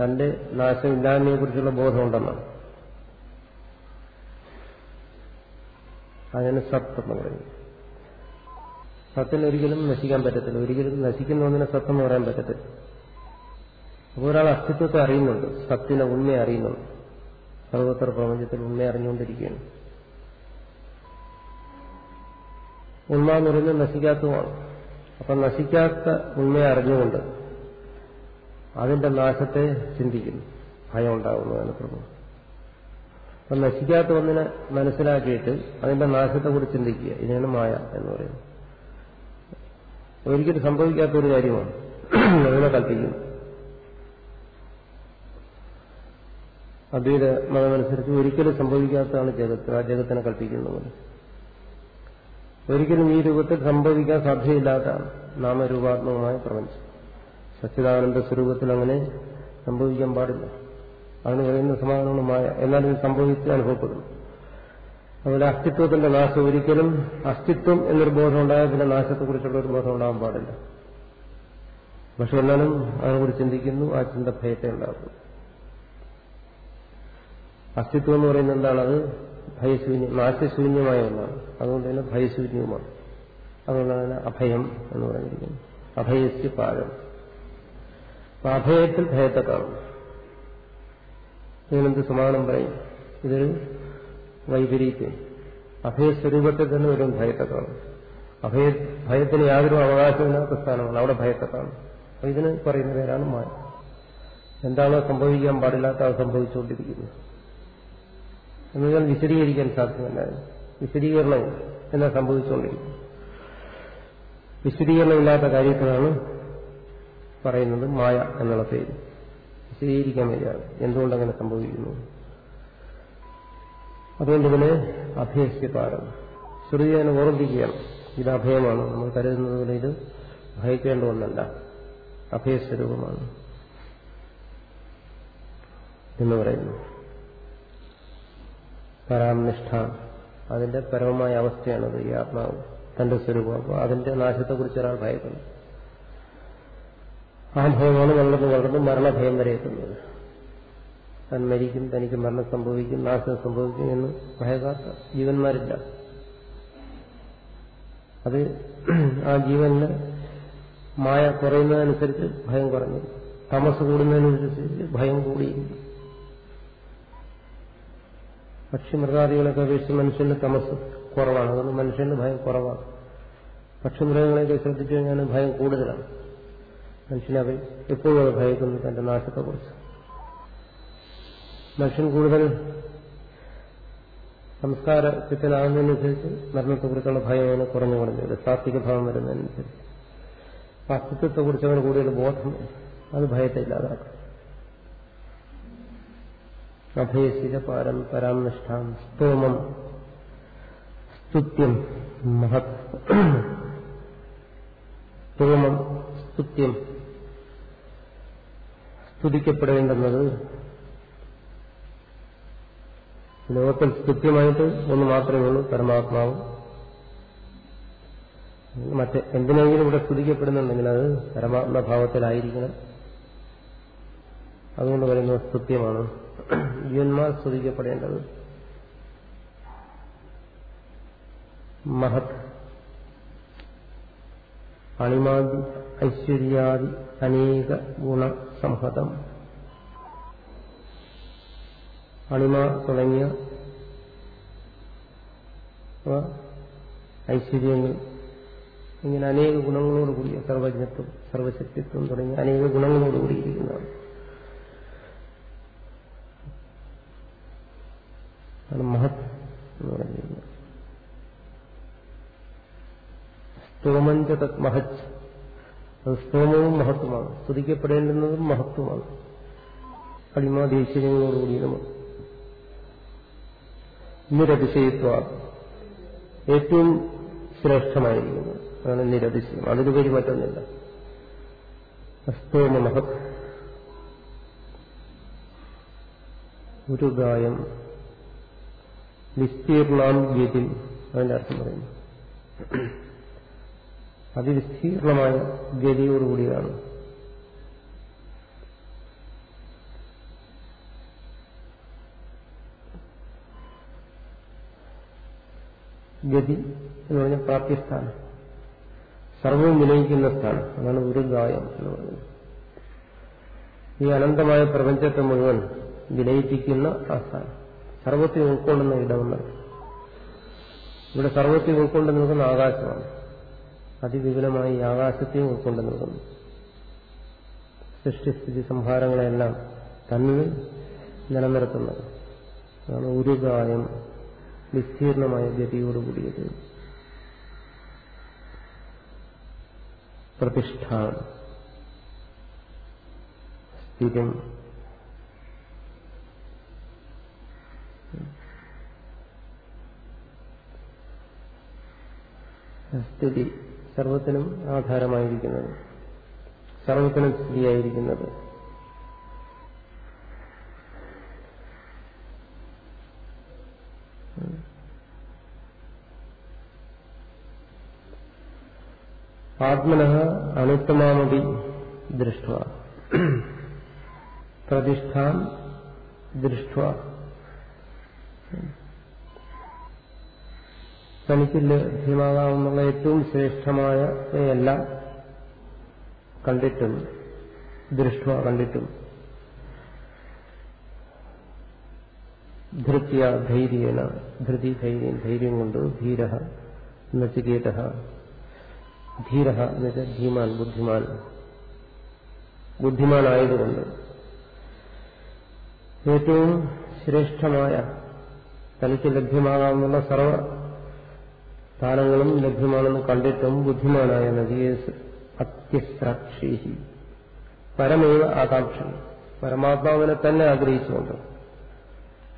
തന്റെ നാശമില്ലായ്മയെ കുറിച്ചുള്ള ബോധമുണ്ടെന്നാണ്. അതിന് സത്ത് എന്ന് പറയുന്നത്. സത്തിന് ഒരിക്കലും നശിക്കാൻ പറ്റത്തില്ല. ഒരിക്കലും നശിക്കുന്ന ഒന്നിനെ സത്തെന്ന് പറയാൻ പറ്റത്തില്ല. അപ്പോൾ ഒരാൾ അസ്തിത്വത്തെ അറിയുന്നുണ്ട് സത്തിനെ ഉണ്മയെ അറിയുന്നുണ്ട്. സർവത്ര പ്രപഞ്ചത്തിൽ ഉണ്മയെ അറിഞ്ഞുകൊണ്ടിരിക്കുകയാണ്. ഉണ്മ എന്ന് പറയുന്നത് നശിക്കാത്തതുമാണ്. അപ്പം നശിക്കാത്ത ഉണ്മയെ അറിഞ്ഞുകൊണ്ട് അതിന്റെ നാശത്തെ ചിന്തിക്കുന്നു. ഭയം ഉണ്ടാകുന്നതാണ് പ്രഭു. അപ്പം നശിക്കാത്ത ഒന്നിനെ മനസ്സിലാക്കിയിട്ട് അതിന്റെ നാശത്തെക്കുറിച്ച് ചിന്തിക്കുക. ഇതിനാണ് മായ എന്ന് പറയുന്നത്. ഒരിക്കലും സംഭവിക്കാത്ത ഒരു കാര്യമാണ്. അതിനെ കൽപ്പിക്കുന്നു. അദ്വൈത മതമനുസരിച്ച് ഒരിക്കലും സംഭവിക്കാത്തതാണ് ജഗത്ത് ആ ജഗത്തിനെ കൽപ്പിക്കുന്നത്. ഒരിക്കലും ഈ രൂപത്തിൽ സംഭവിക്കാൻ സാധ്യതയില്ലാത്തതാണ് നാമരൂപാത്മകമായ പ്രപഞ്ചം. സച്ചിദാനന്ദ സ്വരൂപത്തിൽ അങ്ങനെ സംഭവിക്കാൻ പാടില്ല. അതിന് പറയുന്ന സമാധാനങ്ങളുമായ എന്നാലും ഇത് സംഭവിച്ച് അനുഭവപ്പെടുന്നു. അതുപോലെ അസ്തിത്വത്തിന്റെ നാശം ഒരിക്കലും അസ്തിത്വം എന്നൊരു ബോധം ഉണ്ടായാൽ പിന്നെ നാശത്തെക്കുറിച്ചുള്ള ഒരു ബോധം ഉണ്ടാകാൻ പാടില്ല. പക്ഷെ എന്നാലും അതിനെക്കുറിച്ച് ചിന്തിക്കുന്നു ആ ചിന്ത ഭയത്തെ ഉണ്ടാക്കുന്നു. അസ്തിത്വം എന്ന് പറയുന്നത് എന്താണ് അത് ഭയശൂന്യം നാശശൂന്യമായ ഒന്നാണ്. അതുകൊണ്ട് തന്നെ ഭയശൂന്യവുമാണ്. അതുകൊണ്ടാണ് അഭയം എന്ന് പറഞ്ഞിരിക്കുന്നത് അഭയസ്യ പാഴം. അഭയത്തിൽ ഭയത്തെ കാണും ഇതിനെന്ത് സമാനം പറയും? ഇതൊരു വൈപരീത്യം. അഭയസ്വരൂപത്തിൽ തന്നെ ഒരു ഭയത്തെ കാണും അഭയ ഭയത്തിന് യാതൊരു അവകാശമില്ലാത്ത സ്ഥാനമാണ്. അവിടെ ഭയത്തെ കാണും അപ്പൊ ഇതിന് പറയുന്ന പേരാണ് മായ. എന്താണോ സംഭവിക്കാൻ പാടില്ലാത്ത അത് സംഭവിച്ചുകൊണ്ടിരിക്കുന്നത് എന്നുവെച്ചാൽ വിശദീകരിക്കാൻ സാധ്യമല്ല വിശദീകരണം എന്നാ സംഭവിച്ചുകൊണ്ടിരിക്കും വിശദീകരണമില്ലാത്ത കാര്യത്തിലാണ് പറയുന്നത് മായ എന്നുള്ള പേര്. വിശദീകരിക്കാൻ വയ്യാണ് എന്തുകൊണ്ടങ്ങനെ സംഭവിക്കുന്നു? അതുകൊണ്ട് ഇതിനെ അഭയസ്യപാരം ശ്രുതി അതിനെ ഓർമ്മിപ്പിക്കുകയാണ്. ഇത് അഭയമാണ്. നമ്മൾ കരുതുന്നത് പോലെ ഇത് ഭയക്കേണ്ട ഒന്നല്ല. അഭയസ്വരൂപമാണ് എന്ന് പറയുന്നു. പരാംനിഷ്ഠ. അതിന്റെ പരമമായ അവസ്ഥയാണത് ഈ ആത്മാവ് തന്റെ സ്വരൂപം. അപ്പോൾ അതിന്റെ നാശത്തെക്കുറിച്ച് ഒരാൾ ഭയക്കുന്നു. ആ ഭയമാണ് വളർന്നു വളർന്ന് മരണഭയം വരെ എത്തുന്നത്. താൻ മരിക്കും തനിക്ക് മരണം സംഭവിക്കും നാശം സംഭവിക്കും എന്ന് ഭയകാത്ത ജീവന്മാരില്ല. അത് ആ ജീവനിൽ മായ കുറയുന്നതനുസരിച്ച് ഭയം കുറഞ്ഞു. തമസ് കൂടുന്നതിനനുസരിച്ച് ഭയം കൂടിയിരിക്കും പക്ഷി മൃഗാദികളൊക്കെ അപേക്ഷിച്ച് മനുഷ്യന് തമസ് കുറവാണ്. അതുകൊണ്ട് മനുഷ്യന് ഭയം കുറവാണ്. പക്ഷി മൃഗങ്ങളെയൊക്കെ ശ്രദ്ധിച്ചു കഴിഞ്ഞാൽ ഭയം കൂടുതലാണ്. മനുഷ്യനെ അവർ എപ്പോഴും അത് ഭയക്കുന്നു തന്റെ നാശത്തെക്കുറിച്ച്. മനുഷ്യൻ കൂടുതൽ സംസ്കാര ചിത്തനാകുന്നതിനനുസരിച്ച് മരണത്തെക്കുറിച്ചുള്ള ഭയം അവന് കുറഞ്ഞു കുറഞ്ഞു വരും. സാത്വിക ഭാവം വരുന്നതിനനുസരിച്ച്. അസ്തിത്വത്തെക്കുറിച്ച് അവന് കൂടുതൽ ബോധം അത് ഭയത്തെ ഇല്ലാതാക്കും. അഭയശിര പാരം പരാംനിഷ്ഠാം സ്തോമം. സ്തുത്യം മഹത്. സ്തോമം സ്തുത്യം. സ്തുതിക്കപ്പെടേണ്ടുന്നത് ലോകത്തിൽ സ്തുത്യമായിട്ട് ഒന്ന് മാത്രമേ ഉള്ളൂ പരമാത്മാവ്. മറ്റ് എന്തിനെങ്കിലും ഇവിടെ സ്തുതിക്കപ്പെടുന്നുണ്ടെങ്കിൽ അത് പരമാത്മഭാവത്തിലായിരിക്കണം. അതുകൊണ്ട് പറയുന്നത് സ്തുത്യമാണ്. ജീവന്മാർ സ്തുതിക്കപ്പെടേണ്ടത് മഹത് അണിമാതി ഐശ്വര്യാദി അനേക ഗുണസംഹതം. അണിമ തുടങ്ങിയ ഐശ്വര്യങ്ങൾ ഇങ്ങനെ അനേക ഗുണങ്ങളോടുകൂടിയ സർവജ്ഞത്വം സർവശക്തിത്വം തുടങ്ങിയ അനേക ഗുണങ്ങളോട് ആണ് മഹത് എന്ന് പറഞ്ഞിരുന്നത് സ്തോമഞ്ച തത് മഹത്. അത് സ്തോമവും മഹത്വമാണ്. സ്തുതിക്കപ്പെടേണ്ടുന്നതും മഹത്വമാണ്. നമ്മൾ നിരതിശയത്വ ഏറ്റവും ശ്രേഷ്ഠമായിരിക്കുന്നത്. അതാണ് നിരതിശയം. അതിലുപരി മറ്റൊന്നില്ല അസ്തോമ മഹത്. ഒരു ഗായം വിസ്തീർണാം ഗതി അതിന്റെ അർത്ഥം പറയുന്നു. അതിവിസ്തീർണമായ ഗതിയോടുകൂടിയതാണ്. ഗതി എന്ന് പറഞ്ഞ പ്രാപ്തിസ്ഥാനം സർവവും വിനയിക്കുന്ന സ്ഥാനം. അതാണ് ഒരു ഗായം എന്ന് പറയുന്നത്. ഈ അനന്തമായ പ്രപഞ്ചത്തെ മുഴുവൻ വിനയിപ്പിക്കുന്ന ആ സ്ഥാനം. സർവത്തെ ഉൾക്കൊള്ളുന്ന ഇടമുണ്ട്. ഇവിടെ സർവത്തെ ഉൾക്കൊണ്ട് നിൽക്കുന്ന ആകാശമാണ്. അതിവിപുലമായി ആകാശത്തെയും ഉൾക്കൊണ്ട് നിൽക്കുന്നു. സൃഷ്ടിസ്ഥിതി സംഹാരങ്ങളെല്ലാം തന്നിൽ നിലനിർത്തുന്നത്. അതാണ് ഒരു ഗായം വിസ്തീർണമായ ഗതിയോടുകൂടിയത് പ്രതിഷ്ഠ സ്ഥിരം സ്ഥിതി സർവത്തിനും ആധാരമായിരിക്കുന്നത്. സർവത്തിനും സ്ഥിതിയായിരിക്കുന്നത് ആത്മന അനുത്തമാമതി ദൃഷ്ട പ്രതിഷ്ഠാൻ ദൃഷ്ട തനിക്ക് ലഭ്യമാകാവുന്ന ഏറ്റവും ശ്രേഷ്ഠമായ എല്ലാം കണ്ടിട്ടും ദൃഷ്ട കണ്ടിട്ടും. ധൃത്യ ധൈര്യേന ധൃതി ധൈര്യം ധൈര്യം കൊണ്ട് ധീര നചികേത ധീര എന്ന് വെച്ചാൽ ധീമാൻ ബുദ്ധിമാൻ. ബുദ്ധിമാനായതുകൊണ്ട് ഏറ്റവും ശ്രേഷ്ഠമായ തനിക്ക് ലഭ്യമാകാവുന്ന സർവ സ്ഥാനങ്ങളും ലഭ്യമാണെന്ന് കണ്ടിട്ടും ബുദ്ധിമാനായ നദിയേസ് അത്യസ്രാക്ഷേഹി. പരമേവ ആകാംക്ഷ. പരമാത്മാവിനെ തന്നെ ആഗ്രഹിച്ചുകൊണ്ട്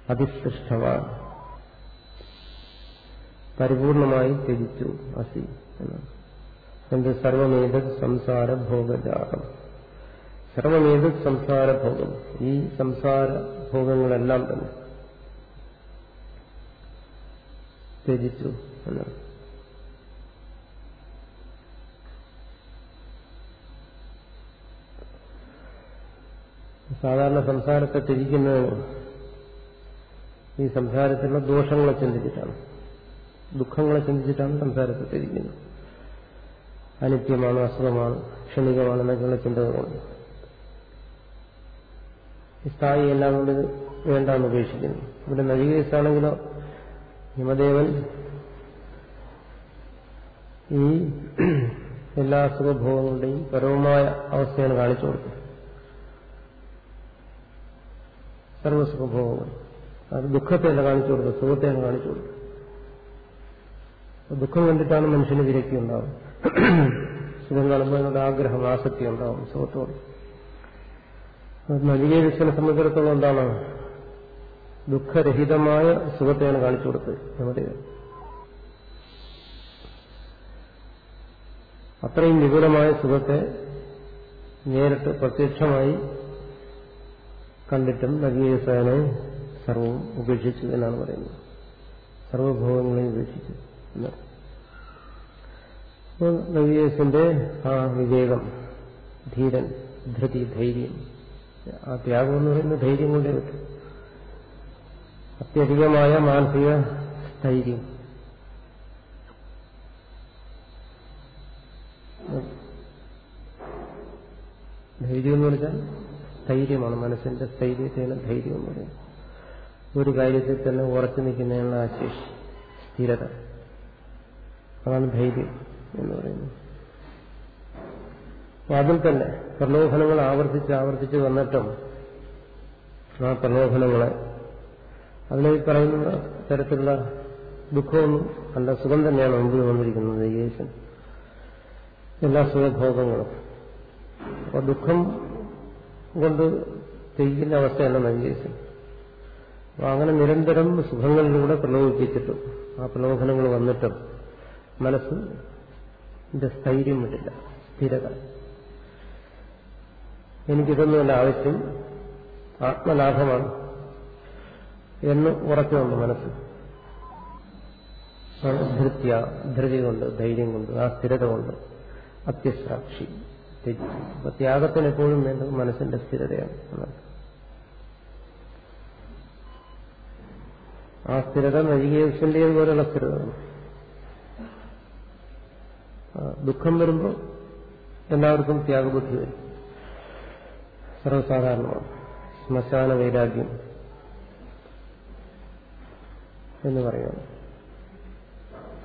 അതിസൃഷ്ടവാ. പരിപൂർണമായി ത്യജിച്ചു അസി എന്നാണ് എന്റെ സർവമേത സംസാര ഭോഗജാതം സർവമേത സംസാര ഭോഗം. ഈ സംസാര ഭോഗങ്ങളെല്ലാം തന്നെ ത്യജിച്ചു എന്നാണ് സാധാരണ സംസാരത്തെ തിരിക്കുന്നതിന് ഈ സംസാരത്തിലുള്ള ദോഷങ്ങളെ ചിന്തിച്ചിട്ടാണ്. ദുഃഖങ്ങളെ ചിന്തിച്ചിട്ടാണ് സംസാരത്തെ തിരിക്കുന്നത്. അനിത്യമാണ് അസുഖമാണ് ക്ഷണികമാണ് എന്നൊക്കെയുള്ള ചിന്തകളുണ്ട് സ്ഥായി എല്ലാം കൊണ്ട് വേണ്ടാന്ന് ഉപേക്ഷിക്കുന്നു. ഇവിടെ നജികേസാണെങ്കിലോ ഹിമദേവൻ ഈ എല്ലാ സുഖഭോഗങ്ങളുടെയും പരവുമായ അവസ്ഥയാണ് കാണിച്ചു കൊടുക്കുന്നത്. സർവസുഖഭോഗങ്ങൾ അത് ദുഃഖത്തെയല്ല കാണിച്ചു കൊടുക്കുക സുഖത്തെയാണ് കാണിച്ചു കൊടുക്കുക ദുഃഖം കണ്ടിട്ടാണ് മനുഷ്യന് വിരക്തി ഉണ്ടാവും. സുഖം കാണുമ്പോൾ അതിനോട് ആഗ്രഹം ആസക്തി ഉണ്ടാവും സുഖത്തോട്. നദികേശ്വരനെ സംബന്ധിച്ചിടത്തോളം എന്താണ്? ദുഃഖരഹിതമായ സുഖത്തെയാണ് കാണിച്ചു കൊടുത്തത്. നമ്മുടെ അത്രയും വിപുലമായ സുഖത്തെ നേരിട്ട് പ്രത്യക്ഷമായി കണ്ടിട്ടും നവീകസനെ സർവവും ഉപേക്ഷിച്ചു എന്നാണ് പറയുന്നത്. സർവഭോഗങ്ങളെയും ഉപേക്ഷിച്ചു അപ്പോൾ ആ വിവേകം ധീരൻ ധൃതി ധൈര്യം ആ ത്യാഗം എന്ന് പറയുന്നത് ധൈര്യം കൊണ്ടേ പറ്റും. അത്യധികമായ മാനസിക സ്ഥൈര്യം. ധൈര്യം എന്ന് പറഞ്ഞാൽ സ്ഥൈര്യമാണ് മനസ്സിന്റെ സ്ഥൈര്യത്തെയാണ് ധൈര്യം എന്ന് പറയുന്നത്. ഒരു കാര്യത്തിൽ തന്നെ ഉറച്ചു നിൽക്കുന്നതിനുള്ള ആ ശേഷി സ്ഥിരത. അതാണ് ധൈര്യം എന്ന് പറയുന്നത്. അപ്പൊ അതിൽ തന്നെ പ്രലോഭനങ്ങൾ ആവർത്തിച്ച് ആവർത്തിച്ച് വന്നിട്ടും ആ പ്രലോഭനങ്ങളെ അതിനെ പറയുന്ന തരത്തിലുള്ള ദുഃഖമൊന്നും അല്ല സുഖം തന്നെയാണ് മുമ്പിൽ വന്നിരിക്കുന്നത്. യേശൻ എല്ലാ സുഖഭോഗങ്ങളും. അപ്പൊ ദുഃഖം കൊണ്ട് ത്യജിക്കുന്ന അവസ്ഥയല്ല നൈവേശം അപ്പൊ അങ്ങനെ നിരന്തരം സുഖങ്ങളിലൂടെ പ്രലോഭിപ്പിച്ചിട്ടും ആ പ്രലോഭനങ്ങൾ വന്നിട്ടും മനസ്സ് സ്ഥൈര്യം വിട്ടില്ല സ്ഥിരത. എനിക്കിതൊന്നുമല്ല ആവശ്യം ആത്മലാഭമാണ് എന്ന് ഉറച്ചുകൊണ്ട് മനസ്സ്. ധൃത്യ ധൃതി കൊണ്ട് ധൈര്യം കൊണ്ട് ആ സ്ഥിരത കൊണ്ട് അത്യസാക്ഷി. അപ്പൊ ത്യാഗത്തിന് എപ്പോഴും വേണ്ടത് മനസ്സിന്റെ സ്ഥിരതയാണ്. ആ സ്ഥിരത നഴികേശന്റേത് പോലെയുള്ള സ്ഥിരതയാണ്. ദുഃഖം വരുമ്പോൾ എല്ലാവർക്കും ത്യാഗബുദ്ധി വരും. സർവസാധാരണമാണ്. ശ്മശാന വൈരാഗ്യം എന്ന് പറയുന്നത്.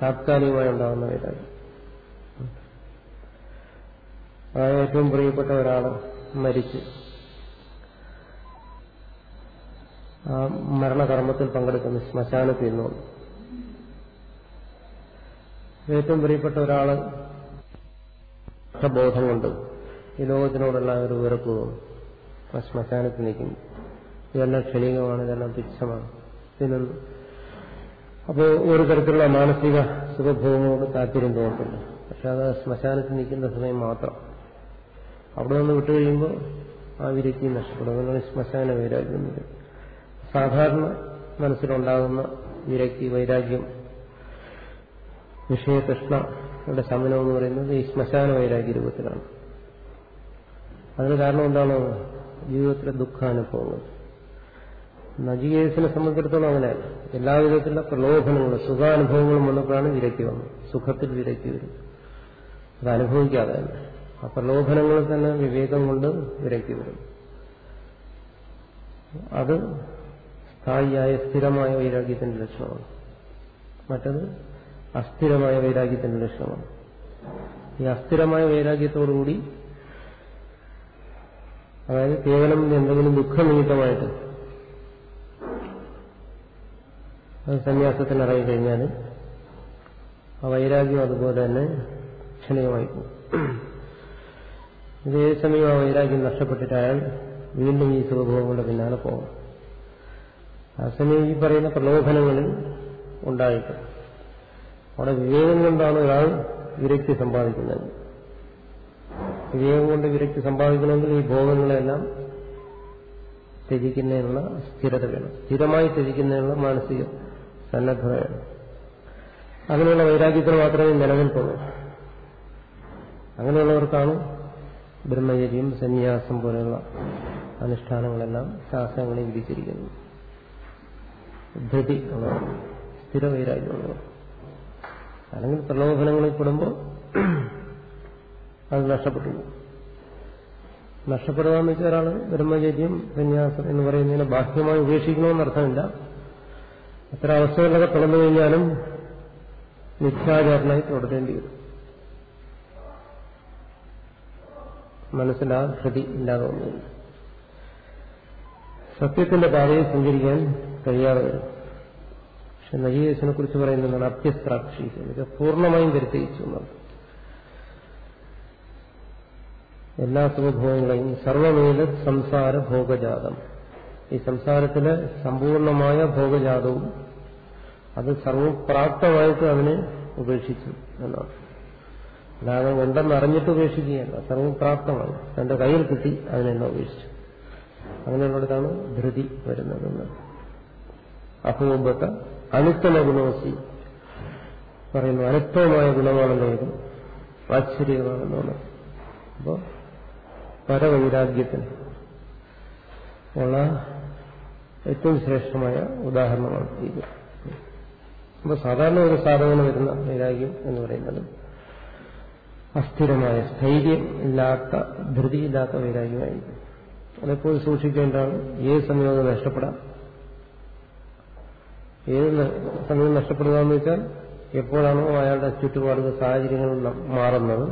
താത്കാലികമായി ഉണ്ടാകുന്ന വൈരാഗ്യം. ആ ഏറ്റവും പ്രിയപ്പെട്ട ഒരാൾ മരിച്ച്. ആ മരണകർമ്മത്തിൽ പങ്കെടുക്കുന്ന ശ്മശാനത്തിൽ നിന്നുകൊണ്ട് ഏറ്റവും പ്രിയപ്പെട്ട ഒരാൾ ബോധം കൊണ്ട് ഈ ലോകത്തിനോടുള്ള ഒരു വെറുപ്പ് ആ ശ്മശാനത്തിൽ നിൽക്കുന്നു. ഇതെല്ലാം ക്ഷണികമാണ് ഇതെല്ലാം തുച്ഛമാണ്. ഇതിനൊന്നും അപ്പോൾ ഒരു തരത്തിലുള്ള മാനസിക സുഖഭോഗങ്ങളോട് താല്പര്യം തോന്നത്തില്ല. പക്ഷെ അത് ശ്മശാനത്തിൽ നിൽക്കുന്ന സമയം മാത്രം. അവിടെ നിന്ന് വിട്ടുകഴിയുമ്പോൾ ആ വിരക്തി നഷ്ടപ്പെടും. അതുകൊണ്ടാണ് ശ്മശാന വൈരാഗ്യം സാധാരണ മനസ്സിലുണ്ടാകുന്ന വിരക്തി വൈരാഗ്യം വിഷയതൃഷ്ണയുടെ ശമനം എന്ന് പറയുന്നത് ഈ ശ്മശാന വൈരാഗ്യ രൂപത്തിലാണ്. അതിന് കാരണം എന്താണ്? ജീവിതത്തിലെ ദുഃഖാനുഭവങ്ങൾ. നജികേസിനെ സംബന്ധിച്ചിടത്തോളം അങ്ങനെ. എല്ലാവിധത്തിലുള്ള പ്രലോഭനങ്ങളും സുഖാനുഭവങ്ങളും വന്നപ്പോഴാണ് വിരക്തി വന്നത്. സുഖത്തിൽ വിരക്തി വരും. അത് അനുഭവിക്കാതെ തന്നെ. ആ പ്രലോഭനങ്ങളിൽ തന്നെ വിവേകം കൊണ്ട് വിലക്കി വരും. അത് സ്ഥായിയായ സ്ഥിരമായ വൈരാഗ്യത്തിന്റെ ലക്ഷണമാണ്. മറ്റത് അസ്ഥിരമായ വൈരാഗ്യത്തിന്റെ ലക്ഷണമാണ്. ഈ അസ്ഥിരമായ വൈരാഗ്യത്തോടുകൂടി അതായത് കേവലം എന്തെങ്കിലും ദുഃഖനിമിത്തമായിട്ട് അത് സന്യാസത്തിന് ഇറങ്ങി കഴിഞ്ഞാൽ ആ വൈരാഗ്യം അതുപോലെ തന്നെ ക്ഷണികമായി പോകും. ഇതേ സമയം ആ വൈരാഗ്യം നഷ്ടപ്പെട്ടിട്ട് അയാൾ വീണ്ടും ഈ സുഖഭോഗങ്ങളുടെ പിന്നാലെ പോകും. ആ സമയം ഈ പറയുന്ന പ്രലോഭനങ്ങളിൽ ഉണ്ടായിട്ട് അവിടെ വിവേകം കൊണ്ടാണ് ഒരാൾ വിരക്തി സമ്പാദിക്കുന്നത്. വിവേകം കൊണ്ട് വിരക്തി സമ്പാദിക്കണമെങ്കിൽ ഈ ഭോഗങ്ങളെല്ലാം ത്യജിക്കുന്നതിനുള്ള സ്ഥിരത വേണം. സ്ഥിരമായി ത്യജിക്കുന്നതിനുള്ള മാനസിക സന്നദ്ധത വേണം അങ്ങനെയുള്ള വൈരാഗ്യത്തിന് മാത്രമേ നിലനിൽപ്പുള്ളൂ. അങ്ങനെയുള്ളവർക്കാണ് ബ്രഹ്മചര്യം സന്യാസം പോലെയുള്ള അനുഷ്ഠാനങ്ങളെല്ലാം ശാസ്ത്രങ്ങളെ വിധിച്ചിരിക്കുന്നു. ധൃതി സ്ഥിര വൈരാഗ്യമുള്ളവർ അല്ലെങ്കിൽ പ്രലോഭനങ്ങളിൽ പെടുമ്പോൾ അത് നഷ്ടപ്പെട്ടു നഷ്ടപ്പെടുക എന്ന് വെച്ചാൽ ഒരാൾ ബ്രഹ്മചര്യം സന്യാസം എന്ന് പറയുന്നതിനെ ബാഹ്യമായി ഉപേക്ഷിക്കണമെന്ന് അർത്ഥമില്ല. അത്ര അവസ്ഥകളിലൊക്കെ തുടർന്നു കഴിഞ്ഞാലും മിഥ്യാചാരനായി തുടരേണ്ടി വരും. മനസ്സിൽ ആ ധൃതി ഇല്ലാതെ വന്നു സത്യത്തിന്റെ പാതയിൽ സഞ്ചരിക്കാൻ കഴിയാതെ വരും പക്ഷെ നജീകേശനെ കുറിച്ച് പറയുന്നതാണ് അത്യസ്ത്രാക്ഷി. പൂർണമായും എന്നാണ്. എല്ലാ സുഖഭോഗങ്ങളെയും സർവമേല സംസാര ഭോഗജാതം. ഈ സംസാരത്തിലെ സമ്പൂർണമായ ഭോഗജാതവും അത് സർവപ്രാപ്തമായിട്ട് അതിനെ ഉപേക്ഷിച്ചു എന്നാണ്. അല്ലാതെ ഉണ്ടെന്ന് അറിഞ്ഞിട്ട് ഉപേക്ഷിക്കുകയല്ല. സർവപ്രാപ്തമാണ് തന്റെ കയ്യിൽ കിട്ടി അതിനെന്നെ ഉപേക്ഷിച്ചു. അങ്ങനെയുള്ളിടത്താണ് ധൃതി വരുന്നത് അഹോബത്ത അനുത്തമ ഗുണവസി പറയുന്നു. അനുത്തമമായ ഗുണമാണല്ലോ ഇത് ആശ്ചര്യമാണെന്നാണ് അപ്പോ പരവൈരാഗ്യത്തിന് ഉള്ള ഏറ്റവും ശ്രേഷ്ഠമായ ഉദാഹരണമാണ് ഇത്. അപ്പോൾ സാധാരണ ഒരു സാധകന് വരുന്ന വൈരാഗ്യം എന്ന് പറയുന്നത് അസ്ഥിരമായ സ്ഥൈര്യം ഇല്ലാത്ത ധൃതിയില്ലാത്ത വൈരാഗ്യമായിരിക്കും. അതെപ്പോഴും സൂക്ഷിക്കേണ്ടതാണ്. ഏത് സമയവും അത് നഷ്ടപ്പെടാം. ഏത് സമയം നഷ്ടപ്പെടുക എന്ന് വെച്ചാൽ എപ്പോഴാണോ അയാളുടെ ചുറ്റുപാടുകൾ സാഹചര്യങ്ങൾ മാറുന്നത്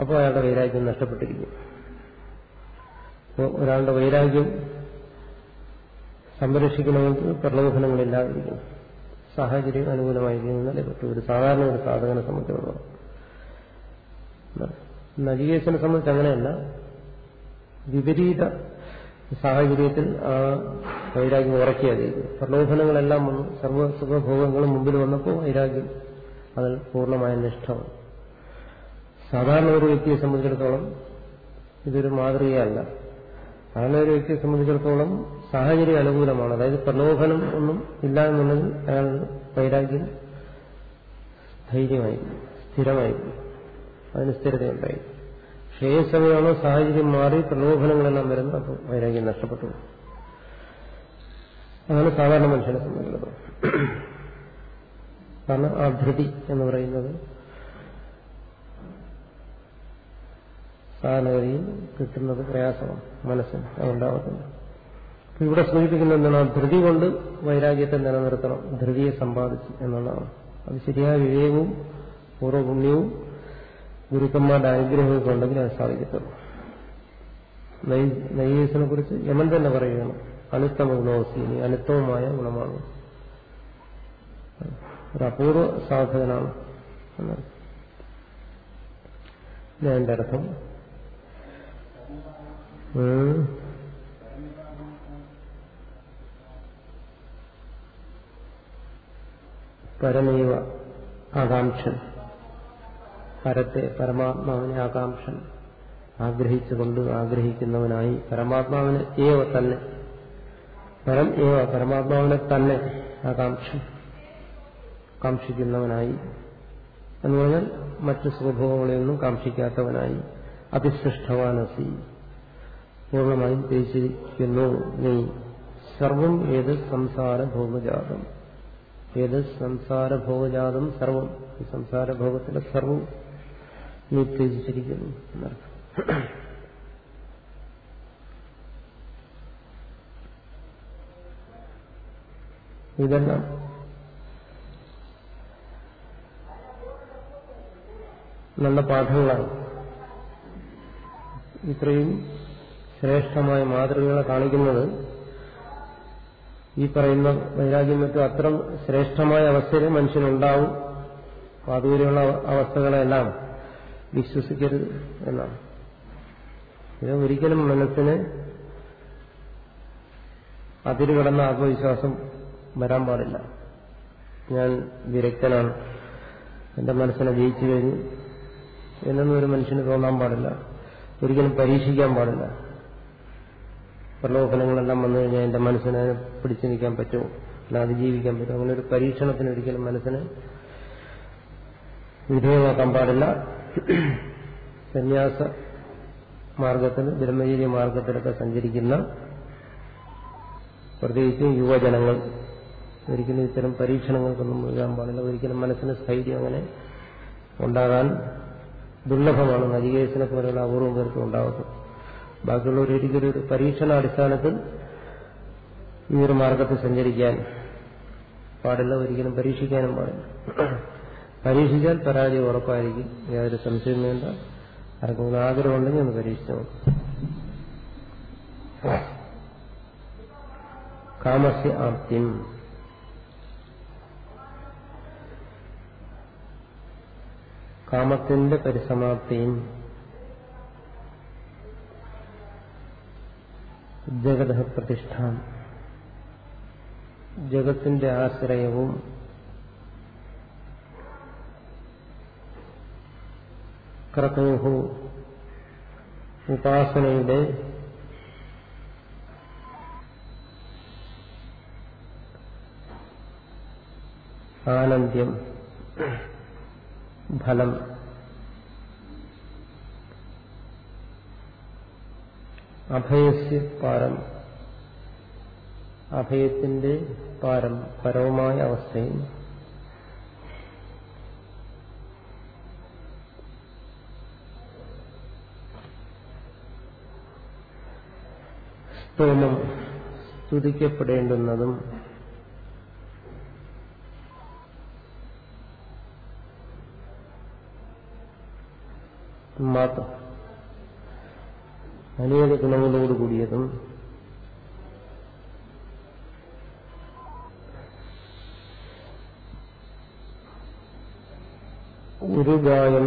അപ്പോൾ അയാളുടെ വൈരാഗ്യം നഷ്ടപ്പെട്ടിരിക്കും. ഒരാളുടെ വൈരാഗ്യം സംരക്ഷിക്കണമെങ്കിൽ പ്രലോഭനങ്ങളില്ലാതിരിക്കും സാഹചര്യം അനുകൂലമായിരിക്കും എന്നല്ലേ പറ്റൂ. ഒരു സാധാരണ ഒരു സാധകനെ സംബന്ധിച്ചിടത്തോളം. നജികേശനെ സംബന്ധിച്ച് അങ്ങനെയല്ല. വിപരീത സാഹചര്യത്തിൽ ആ വൈരാഗ്യം ഉറക്കിയായിരിക്കും പ്രലോഭനങ്ങളെല്ലാം വന്നു. സർവസുഖഭോഗങ്ങളും മുമ്പിൽ വന്നപ്പോൾ വൈരാഗ്യം അതിൽ പൂർണമായ നിഷ്ഠമാണ്. സാധാരണ ഒരു വ്യക്തിയെ സംബന്ധിച്ചിടത്തോളം ഇതൊരു മാതൃകയല്ല. സാധാരണ ഒരു വ്യക്തിയെ സംബന്ധിച്ചിടത്തോളം സാഹചര്യം അനുകൂലമാണ്. അതായത് പ്രലോഭനം ഒന്നും ഇല്ല എന്നുണ്ടെങ്കിൽ അയാൾ വൈരാഗ്യം ധൈര്യമായി സ്ഥിരമായി അതിന് സ്ഥിരതയുണ്ടായി. പക്ഷേ ഏത് സമയമാണോ സാഹചര്യം മാറി പ്രലോഭനങ്ങളെല്ലാം വരുന്നത് അപ്പോൾ വൈരാഗ്യം നഷ്ടപ്പെട്ടു. അതാണ് സാധാരണ മനുഷ്യനെ സംബന്ധിച്ചിടത്തോളം. കാരണം ആ ധൃതി എന്ന് പറയുന്നത് സാധാരണഗതിയിൽ കിട്ടുന്നത് പ്രയാസമാണ് മനസ്സിന് അതുണ്ടാവുന്നത് ഇവിടെ സൂചിപ്പിക്കുന്ന എന്താണ്? ആ ധൃതി കൊണ്ട് വൈരാഗ്യത്തെ നിലനിർത്തണം ധൃതിയെ സമ്പാദിച്ചു എന്നുള്ളതാണ്. അത് ശരിയായ വിവേകവും പൂർവപുണ്യവും ഗുരുക്കന്മാരുടെ അനുഗ്രഹമൊക്കെ ഉണ്ടെങ്കിൽ അത് സാധിക്കത്തുള്ളൂ. നൈവേസിനെ കുറിച്ച് യമൻ തന്നെ പറയുകയാണ് അനുത്തമ ഗുണവസീനി അനുത്തമമായ ഗുണമാണ്. ഒരു അപൂർവ സാധകനാണ്. എന്നാണ് ഇതിന്റെ അർത്ഥം. പരമേവ ആകാംക്ഷൻ. പരത്തെ പരമാത്മാവിനെ ആകാംക്ഷൻ. ആഗ്രഹിച്ചുകൊണ്ട് ആഗ്രഹിക്കുന്നവനായി പരമാത്മാവിനെ ഏവ തന്നെ. പരം ഏവ പരമാത്മാവിനെ തന്നെ ആകാംക്ഷൻ. കാക്ഷിക്കുന്നവനായി. എന്ന് പറഞ്ഞാൽ മറ്റു സുഖഭോഗങ്ങളെയൊന്നും കാക്ഷിക്കാത്തവനായി. അതിസൃഷ്ടവാനസി പൂർണമായും തിരിച്ചിരിക്കുന്നു നീ സർവം ഏത് സംസാരഭോഗജാതം? ഏത് സംസാരഭോഗജാതം സർവം? ഈ സംസാരഭോഗത്തിലെ സർവം നീ ത്യജിച്ചിരിക്കുന്നു എന്നർത്ഥം. ഇതെല്ലാം നല്ല പാഠങ്ങളാണ്. ഇത്രയും ശ്രേഷ്ഠമായ മാതൃകകളെ കാണിക്കുന്നത് ഈ പറയുന്ന വൈരാഗ്യം മറ്റും അത്ര ശ്രേഷ്ഠമായ അവസ്ഥയിൽ മനുഷ്യനുണ്ടാവും. അതുവരെയുള്ള അവസ്ഥകളെല്ലാം വിശ്വസിക്കരുത് എന്നാണ്. ഇത് ഒരിക്കലും മനസ്സിന് അതിരുകടന്ന ആത്മവിശ്വാസം വരാൻ പാടില്ല. ഞാൻ വിരക്തനാണ്. എന്റെ മനസ്സിനെ ജയിച്ചു കഴിഞ്ഞു. എന്നൊന്നും ഒരു മനുഷ്യന് തോന്നാൻ പാടില്ല. ഒരിക്കലും പരീക്ഷിക്കാൻ പാടില്ല. പ്രലോഭനങ്ങളെല്ലാം വന്നു കഴിഞ്ഞാൽ എന്റെ മനസ്സിനെ പിടിച്ചു നിൽക്കാൻ പറ്റുമോ? അല്ല അതിജീവിക്കാൻ പറ്റുമോ? അങ്ങനെ ഒരു പരീക്ഷണത്തിന് ഒരിക്കലും മനസ്സിന് വിധേയമാക്കാൻ പാടില്ല. സന്യാസ മാർഗത്തിൽ ബ്രഹ്മചര്യ മാർഗത്തിലൊക്കെ സഞ്ചരിക്കുന്ന പ്രത്യേകിച്ചും യുവജനങ്ങൾ ഒരിക്കലും ഇത്തരം പരീക്ഷണങ്ങൾക്കൊന്നും മുഴുകാൻ പാടില്ല. ഒരിക്കലും മനസ്സിന് സ്ഥൈര്യം അങ്ങനെ ഉണ്ടാകാൻ ദുർലഭമാണ്. നരികേസിനെ പോലെയുള്ള അപൂർവം പേർക്ക് ഉണ്ടാകുന്നത് ബാക്കിയുള്ളവർ ഒരിക്കലും ഒരു പരീക്ഷണാടിസ്ഥാനത്തിൽ ഈ ഒരു മാർഗത്തിൽ സഞ്ചരിക്കാൻ പാടില്ല ഒരിക്കലും പരീക്ഷിക്കാനും പാടില്ല. പരീക്ഷിച്ചാൽ പരാജയം ഉറപ്പായിരിക്കും. യാതൊരു സംശയം വേണ്ട. ആർക്കെങ്കിലും ആഗ്രഹമുണ്ടെങ്കിൽ ഒന്ന് പരീക്ഷിച്ചു കാമസ്യ ആപ്തിം. കാമത്തിന്റെ പരിസമാപ്തിയും ജഗത പ്രതിഷ്ഠ. ജഗത്തിന്റെ ആശ്രയവും ക്രതോഹു ഉപാസനയുടെ ആനന്ദ്യം ഫലം അഭയസ്യ പാരം. അഭയത്തിന്റെ പാരം പരവുമായ അവസ്ഥയും സ്തോമം സ്തുതിക്കപ്പെടേണ്ടുന്നതും മാത്രം അനേക ഗുണങ്ങളോട് കൂടിയതും ഒരു ഗായം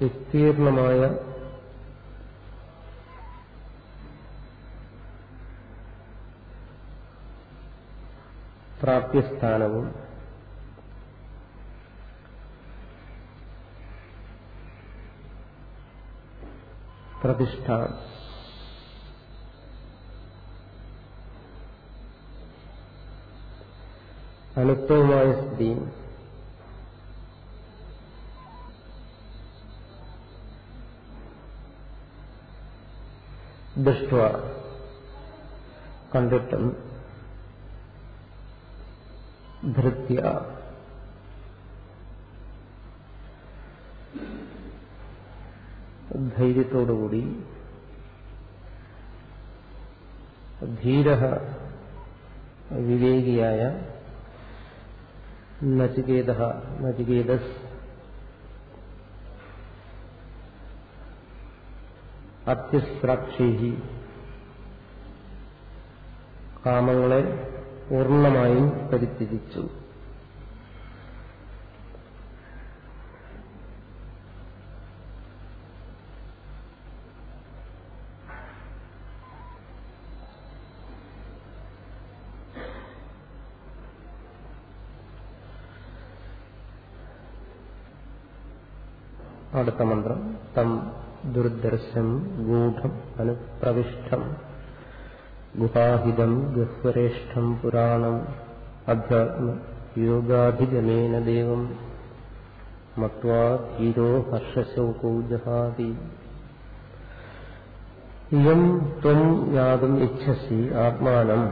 വിസ്തീർണമായ പ്രാപ്യസ്ഥാനവും പ്രതിഷ്ഠ. അനുക്തവുമായ സ്ഥിതി ദൃഷ്ട കണ്ടിട്ടും. ധൃത്യ. ധൈര്യത്തോടുകൂടി ധീര വിവേകിയായ നചികേത നചികേതസ് അത്യസ്രാക്ഷി കാമങ്ങളെ പൂർണമായും പരിത്യജിച്ചു അടുത്ത മന്ത്രം തം ദുർദർശം ഗൂഢം അനുപ്രവിഷ്ടം ഗുഹാഹിതം ഗഹ്വരേഷ്ഠം പുരാണം അധ്യാത്മ യോഗാഭിജമേന ദേവം മത്വാ ധീരോ ഹർഷശോകോ ജഹാതി ഇയം ത്വം യാതും ഇച്ഛസി ആത്മാനം.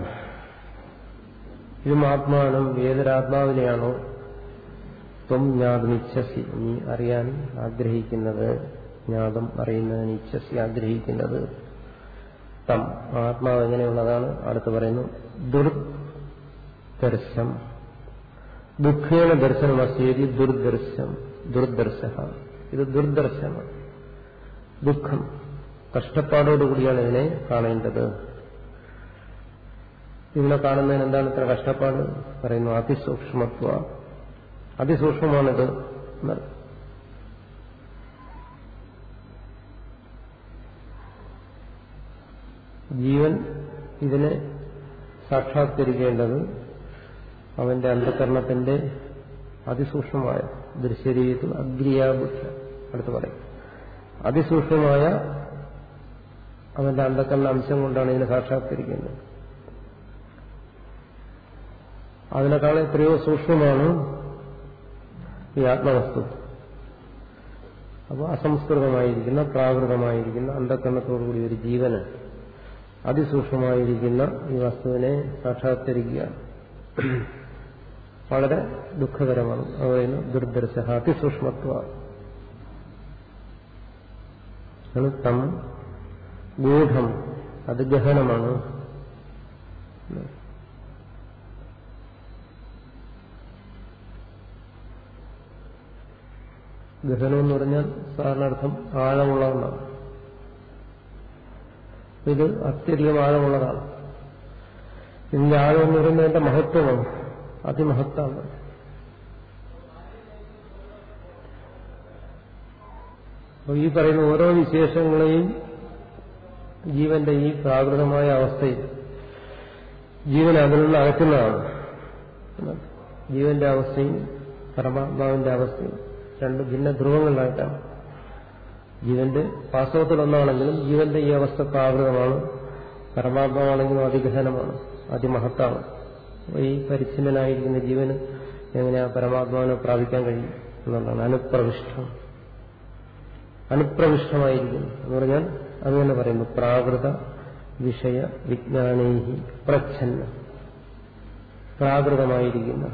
ഇതും ആത്മാനം ഏതൊരാത്മാവിനെയാണോ ത്വം യാതും ഇച്ഛസി? നീ അറിയാൻ ആഗ്രഹിക്കുന്നത് ജ്ഞാതം അറിയുന്നതിന് ഇച്ഛസി ആഗ്രഹിക്കുന്നത് തം. ആത്മാവ് എങ്ങനെയുള്ളതാണ്? അടുത്ത് പറയുന്നു ദുർദർശം. ദുഃഖേന ദർശനമസ്യേതി ദുർദർശം. ദുർദർശ ഇത് ദുർദർശമാണ് ദുഃഖം. കഷ്ടപ്പാടോടുകൂടിയാണ് ഇതിനെ കാണേണ്ടത്. ഇതിനെ കാണുന്നതിന് എന്താണ് ഇത്ര കഷ്ടപ്പാട്? പറയുന്നു അതിസൂക്ഷ്മത്വ. അതിസൂക്ഷ്മമാണിത്. ജീവൻ ഇതിനെ സാക്ഷാത്കരിക്കേണ്ടത് അവന്റെ അന്ധകരണത്തിന്റെ അതിസൂക്ഷ്മമായ ദൃശ്യരീതിയിൽ അഗ്രിയാബുദ്ധ അടുത്ത് പറയും. അതിസൂക്ഷ്മമായ അവന്റെ അന്ധകരണ അംശം കൊണ്ടാണ് ഇതിനെ സാക്ഷാത്കരിക്കുന്നത്. അതിനേക്കാൾ എത്രയോ സൂക്ഷ്മമാണ് ഈ ആത്മവസ്തു. അപ്പോൾ അസംസ്കൃതമായിരിക്കുന്ന പ്രാകൃതമായിരിക്കുന്ന അന്ധകരണത്തോടുകൂടി ഒരു ജീവന് അതിസൂക്ഷ്മമായിരിക്കുന്ന ഈ വസ്തുവിനെ സാക്ഷാത്കരിക്കുക വളരെ ദുഃഖകരമാണ്. പറയുന്നു ദുർദർശ അതിസൂക്ഷ്മത്വ. ഗൂഢം അത് ഗഹനമാണ്. ഗഹനം എന്ന് പറഞ്ഞാൽ സാധാരണ അർത്ഥം ആഴമുള്ളതെന്നാണ് ഇത് അത്യധികം ആഴമുള്ളതാണ് ഇതിന്റെ ആഴം എന്ന് പറയുന്നതിന്റെ മഹത്വമാണ്. അതിമഹത്താണ്. ഈ പറയുന്ന ഓരോ വിശേഷങ്ങളെയും ജീവന്റെ ഈ പ്രാകൃതമായ അവസ്ഥയിൽ ജീവൻ നിന്ന് അകറ്റുന്നതാണ്. ജീവന്റെ അവസ്ഥയും പരമാത്മാവിന്റെ അവസ്ഥയും രണ്ട് ഭിന്ന ധ്രുവങ്ങളിലായിട്ടാണ് ജീവന്റെ വാസ്തവത്തിൽ ഒന്നാണെങ്കിലും ജീവന്റെ ഈ അവസ്ഥ പ്രാകൃതമാണ്. പരമാത്മാവാണെങ്കിലും അതിഗഹനമാണ് അതിമഹത്താണ്. ഈ പരിച്ഛിന്നനായിരിക്കുന്ന ജീവന് എങ്ങനെയാ പരമാത്മാവിനെ പ്രാപിക്കാൻ കഴിയും എന്നുള്ളതാണ്. അനുപ്രവിഷ്ടം അനുപ്രവിഷ്ടമായിരിക്കുന്നു എന്ന് പറഞ്ഞാൽ അങ്ങനെ പറയുന്നു പ്രാകൃത വിഷയ വിജ്ഞാനേഹി പ്രച്ഛന്ന. പ്രാകൃതമായിരിക്കുന്ന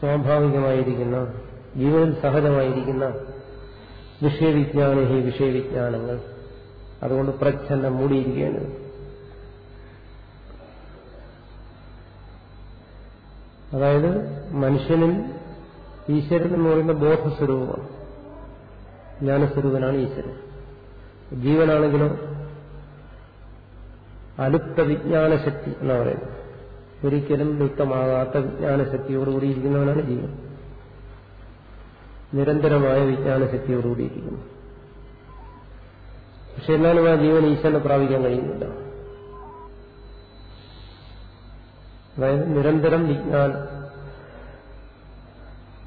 സ്വാഭാവികമായിരിക്കുന്ന ജീവനിൽ സഹജമായിരിക്കുന്ന വിഷയവിജ്ഞാന ഹി വിഷയവിജ്ഞാനങ്ങൾ. അതുകൊണ്ട് പ്രച്ഛന്ന മൂടിയിരിക്കുകയാണ്. അതായത് മനുഷ്യനിൽ ഈശ്വരൻ എന്ന് പറയുന്ന ബോധസ്വരൂപമാണ്. ജ്ഞാനസ്വരൂപനാണ് ഈശ്വരൻ. ജീവനാണെങ്കിലോ അലുപ്ത വിജ്ഞാനശക്തി എന്ന് പറയുന്നത്. ഒരിക്കലും ലുപ്തമാകാത്ത വിജ്ഞാനശക്തിയോടുകൂടിയിരിക്കുന്നവനാണ് ജീവൻ. നിരന്തരമായ വിജ്ഞാനശക്തിയോടുകൂടിയിരിക്കുന്നു. പക്ഷെ എന്നാലും ആ ജീവൻ ഈശ്വരനെ പ്രാപിക്കാൻ കഴിയുന്നില്ല. അതായത് നിരന്തരം വിജ്ഞാന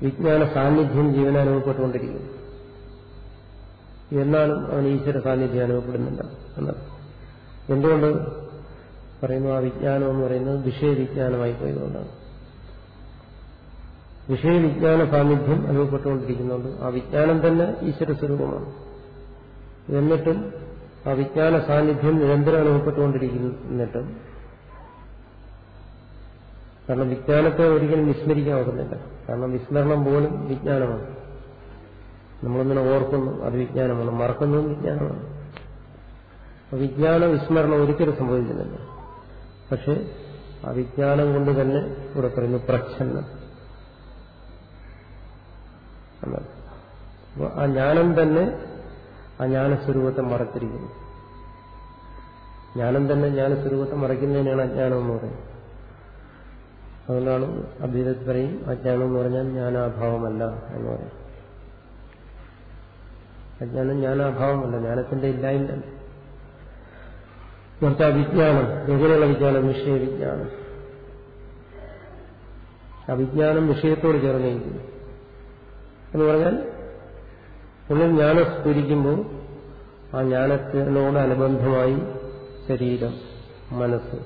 വിജ്ഞാന സാന്നിധ്യം ജീവൻ അനുഭവപ്പെട്ടുകൊണ്ടിരിക്കുന്നു. എന്നാലും അവൻ ഈശ്വര സാന്നിധ്യം അനുഭവപ്പെടുന്നില്ല എന്നത്. എന്തുകൊണ്ട് പറയുന്നു? ആ വിജ്ഞാനം എന്ന് പറയുന്നത് വിഷയവിജ്ഞാനമായി പോയതുകൊണ്ടാണ്. വിഷയവിജ്ഞാന സാന്നിധ്യം അനുഭവപ്പെട്ടുകൊണ്ടിരിക്കുന്നുണ്ട്. ആ വിജ്ഞാനം തന്നെ ഈശ്വര സ്വരൂപമാണ്. എന്നിട്ടും ആ വിജ്ഞാന സാന്നിധ്യം നിരന്തരം അനുഭവപ്പെട്ടുകൊണ്ടിരിക്കുന്നിട്ടും കാരണം വിജ്ഞാനത്തെ ഒരിക്കലും വിസ്മരിക്കാവുന്നില്ല കാരണം വിസ്മരണം പോലും വിജ്ഞാനമാണ്. നമ്മളിങ്ങനെ ഓർക്കുന്നു അത് വിജ്ഞാനമാണ്. മറക്കുന്നതും വിജ്ഞാനമാണ്. വിജ്ഞാന വിസ്മരണം ഒരിക്കലും സംഭവിക്കുന്നില്ല. പക്ഷെ ആ വിജ്ഞാനം കൊണ്ട് തന്നെ ഇവിടെ പറയുന്നു പ്രച്ഛന്നം. അപ്പോൾ ആ ജ്ഞാനം തന്നെ ആ ജ്ഞാനസ്വരൂപത്തെ മറച്ചിരിക്കുന്നു. ജ്ഞാനം തന്നെ ജ്ഞാനസ്വരൂപത്തെ മറയ്ക്കുന്നതിനാണ് അജ്ഞാനം എന്ന് പറയുന്നത്. അതുകൊണ്ടാണ് അദ്വൈതത്തിൽ പറയും അജ്ഞാനം എന്ന് പറഞ്ഞാൽ ജ്ഞാനാഭാവമല്ല എന്ന് പറയും. അജ്ഞാനം ജ്ഞാനാഭാവമല്ല ജ്ഞാനത്തിന്റെ ഇല്ലായ്മ. മറിച്ച് വിജ്ഞാനം എങ്ങനെയുള്ള വിജ്ഞാനം വിഷയവിജ്ഞാനം ആ വിജ്ഞാനം വിഷയത്തോട് ചേർന്നിരിക്കുന്നു. എന്ന് പറഞ്ഞാൽ ഉള്ളിൽ ജ്ഞാനം സ്ഫുരിക്കുമ്പോൾ ആ ജ്ഞാനത്തിനോട് അനുബന്ധമായി ശരീരം മനസ്സ്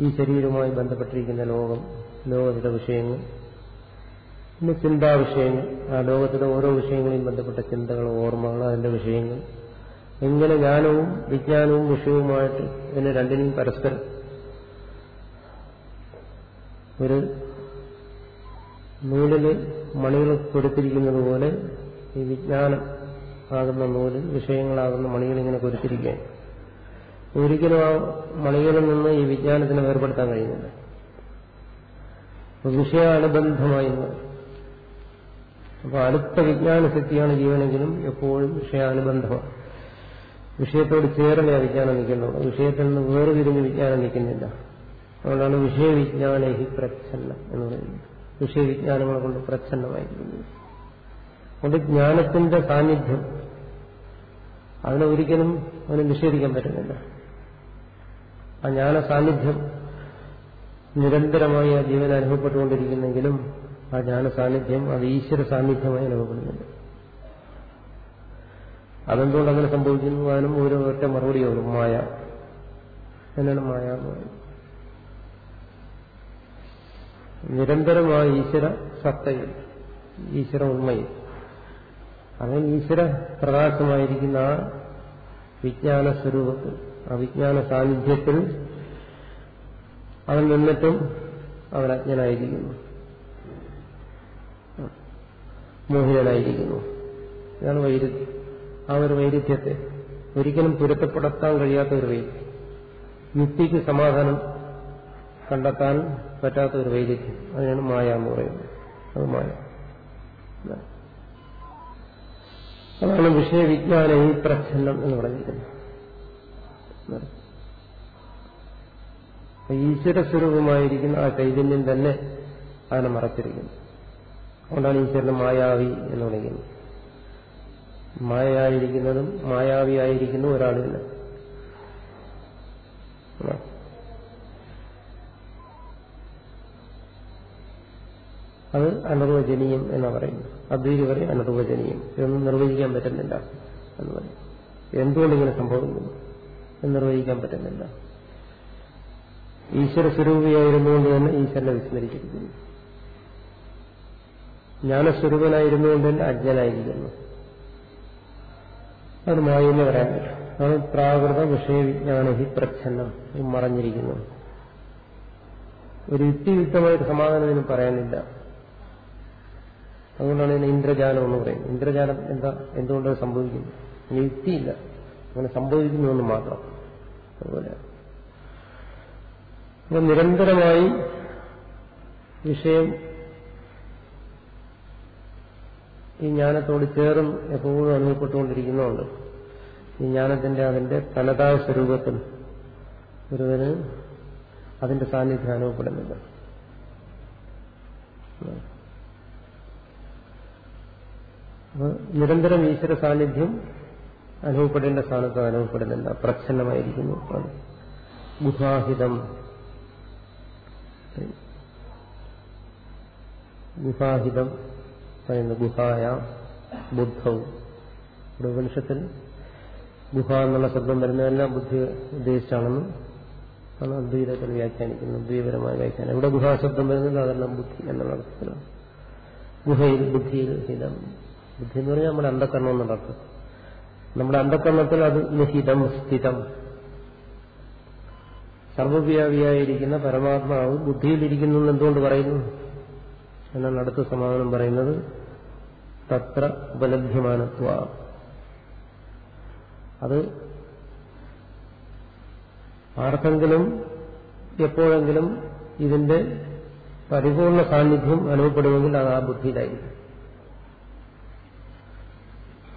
ഈ ശരീരവുമായി ബന്ധപ്പെട്ടിരിക്കുന്ന ലോകം ലോകത്തിലെ വിഷയങ്ങൾ പിന്നെ ചിന്താ വിഷയങ്ങൾ ആ ലോകത്തിലെ ഓരോ വിഷയങ്ങളെയും ബന്ധപ്പെട്ട ചിന്തകൾ ഓർമ്മകൾ അതിന്റെ വിഷയങ്ങൾ. എങ്ങനെ ജ്ഞാനവും വിജ്ഞാനവും വിഷയവുമായിട്ട് ഇതിനെ രണ്ടിനെയും പരസ്പരം ഒരു നൂലിൽ മണികൾ കൊടുത്തിരിക്കുന്നത് പോലെ ഈ വിജ്ഞാനം ആകുന്ന നൂൽ വിഷയങ്ങളാകുന്ന മണികൾ ഇങ്ങനെ കൊടുത്തിരിക്കുകയാണ് ഒരിക്കലും ആ മണികളിൽ നിന്ന് ഈ വിജ്ഞാനത്തിനെ വേർപെടുത്താൻ കഴിയുന്നില്ല. വിഷയാനുബന്ധമായി അപ്പൊ അടുത്ത വിജ്ഞാന ശക്തിയാണ് ജീവനെങ്കിലും എപ്പോഴും വിഷയാനുബന്ധമാണ്. വിഷയത്തോട് ചേർന്ന് വിജ്ഞാനം നിൽക്കുന്നുള്ളൂ. വിഷയത്തിൽ നിന്ന് വേർതിരിഞ്ഞ് വിജ്ഞാനം നിൽക്കുന്നില്ല. അതുകൊണ്ടാണ് വിഷയവിജ്ഞാന ഹി പ്രച്ഛന്നം എന്ന് പറയുന്നത്. വിഷയവിജ്ഞാനങ്ങളെ കൊണ്ട് പ്രച്ഛന്നമായിരിക്കുന്നത് അതുകൊണ്ട് ജ്ഞാനത്തിന്റെ സാന്നിധ്യം അതിനെ ഒരിക്കലും അവന് നിഷേധിക്കാൻ പറ്റുന്നില്ല. ആ ജ്ഞാന സാന്നിധ്യം നിരന്തരമായി ആ ജീവൻ അനുഭവപ്പെട്ടുകൊണ്ടിരിക്കുന്നെങ്കിലും ആ ജ്ഞാന സാന്നിധ്യം അത് ഈശ്വര സാന്നിധ്യമായി അനുഭവപ്പെടുന്നുണ്ട്. അതെന്തുകൊണ്ട് അങ്ങനെ സംഭവിക്കുന്നു? അതിനും ഓരോ ഒറ്റ മറുപടിയുള്ളൂ മായ. എന്നാണ് മായ എന്ന് പറയുന്നത്. നിരന്തരമായ ഈശ്വര സത്തയിൽ ഈശ്വര ഉണ്മയിൽ അങ്ങനെ ഈശ്വര പ്രകാശമായിരിക്കുന്ന ആ വിജ്ഞാന സ്വരൂപത്തിൽ ആ വിജ്ഞാന സാന്നിധ്യത്തിൽ അവൻ നിന്നിട്ടും അവൻ അജ്ഞനായിരിക്കുന്നു. മോഹിതനായിരിക്കുന്നു. ഇതാണ് വൈരുദ്ധ്യം. ആ ഒരു വൈരുദ്ധ്യത്തെ ഒരിക്കലും പൊരുത്തപ്പെടുത്താൻ കഴിയാത്ത ഒരു വൈരുദ്ധ്യം. യുക്തിക്ക് സമാധാനം കണ്ടെത്താൻ പറ്റാത്ത ഒരു വൈരുദ്ധ്യം അതിനാണ് മായ എന്ന് പറയുന്നത്. അത് മായ. അതാണ് വിഷയവിജ്ഞാന ഈ പ്രച്ഛന്നം എന്ന് പറഞ്ഞിരിക്കുന്നത്. ഈശ്വര സ്വരൂപമായിരിക്കുന്ന ആ ചൈതന്യം തന്നെ അതിനെ മറച്ചിരിക്കുന്നു. അതുകൊണ്ടാണ് ഈശ്വരനെ മായാവി എന്ന് വിളിക്കുന്നത്. മായയായിരിക്കുന്നതും മായാവിയായിരിക്കുന്ന ഒരാളില്ല. അത് അനർവചനീയം എന്ന് പറയുന്നു അദ്വൈതി പറയും അനർവചനീയം ഇതൊന്നും നിർവചിക്കാൻ പറ്റുന്നില്ല എന്ന് പറയും. എന്തുകൊണ്ട് ഇങ്ങനെ സംഭവിക്കുന്നു? എന്ന് നിർവചിക്കാൻ പറ്റുന്നില്ല. ഈശ്വര സ്വരൂപിയായിരുന്നുകൊണ്ട് തന്നെ ഈശ്വരനെ വിസ്മരിച്ചിരിക്കുന്നു. ജ്ഞാനസ്വരൂപനായിരുന്നുകൊണ്ട് തന്നെ അജ്ഞനായിരിക്കുന്നു. അത് മായെന്ന് പറയാൻ പറ്റും. അത് പ്രാകൃത വിഷയവിജ്ഞാന ഹി പ്രച്ഛന്നം മറഞ്ഞിരിക്കുന്നു. ഒരു യുക്തിയുക്തമായിട്ട് സമാധാനം ഇതിന് പറയാനില്ല. അതുകൊണ്ടാണ് ഇതിന് ഇന്ദ്രജാലം എന്ന് പറയുന്നത്. ഇന്ദ്രജാലം എന്താ എന്തുകൊണ്ട് സംഭവിക്കുന്നു? യുക്തിയില്ല അങ്ങനെ സംഭവിക്കുന്നു എന്ന് മാത്രം. അതുപോലെ. നിരന്തരമായി വിഷയം ഈ ജ്ഞാനത്തോട് ചേർന്ന് എപ്പോഴും അനുഭവപ്പെട്ടുകൊണ്ടിരിക്കുന്നുണ്ട് ഈ ജ്ഞാനത്തിന്റെ അതിന്റെ തനതായ സ്വരൂപത്തിൽ ഒരുവന് അതിന്റെ സാന്നിധ്യം അനുഭവപ്പെടുന്നില്ല അപ്പൊ നിരന്തരം ഈശ്വര സാന്നിധ്യം അനുഭവപ്പെടേണ്ട സ്ഥാനത്ത് അനുഭവപ്പെടുന്നില്ല പ്രച്ഛന്നമായിരിക്കുന്നു. ഗുഹാഹിതം. ഗുഹാഹിതം പറയുന്ന ഗുഹായ ബുദ്ധവും ഉപനിഷത്തിൽ ഗുഹ എന്നുള്ള ശബ്ദം വരുന്നതെല്ലാം ബുദ്ധി ഉദ്ദേശിച്ചാണെന്ന് ആണ് അദ്വൈതത്തിൽ വ്യാഖ്യാനിക്കുന്നത്. അദ്വൈതപരമായ വ്യാഖ്യാനം. ഇവിടെ ഗുഹാശബ്ദം വരുന്നത് അതെല്ലാം ബുദ്ധി എന്നുള്ള അർത്ഥത്തിലാണ്. ഗുഹയിൽ ബുദ്ധിയിൽ ഹിതം. ബുദ്ധി എന്ന് പറഞ്ഞാൽ നമ്മുടെ അന്ധക്കരണം എന്നുള്ളത് നമ്മുടെ അന്ധക്കരണത്തിൽ അത് നിഹിതം സ്ഥിതം സർവവ്യാപിയായിരിക്കുന്ന പരമാത്മാവ് ബുദ്ധിയിലിരിക്കുന്നു എന്തുകൊണ്ട് പറയുന്നു? എന്നാണ് അടുത്ത സമാധാനം പറയുന്നത്. തത്ര ഉപലഭ്യമാനത്വ. അത് ആർക്കെങ്കിലും എപ്പോഴെങ്കിലും ഇതിന്റെ പരിപൂർണ സാന്നിധ്യം അനുഭവപ്പെടുമെങ്കിൽ അത് ആ ബുദ്ധിയിലായിരിക്കും.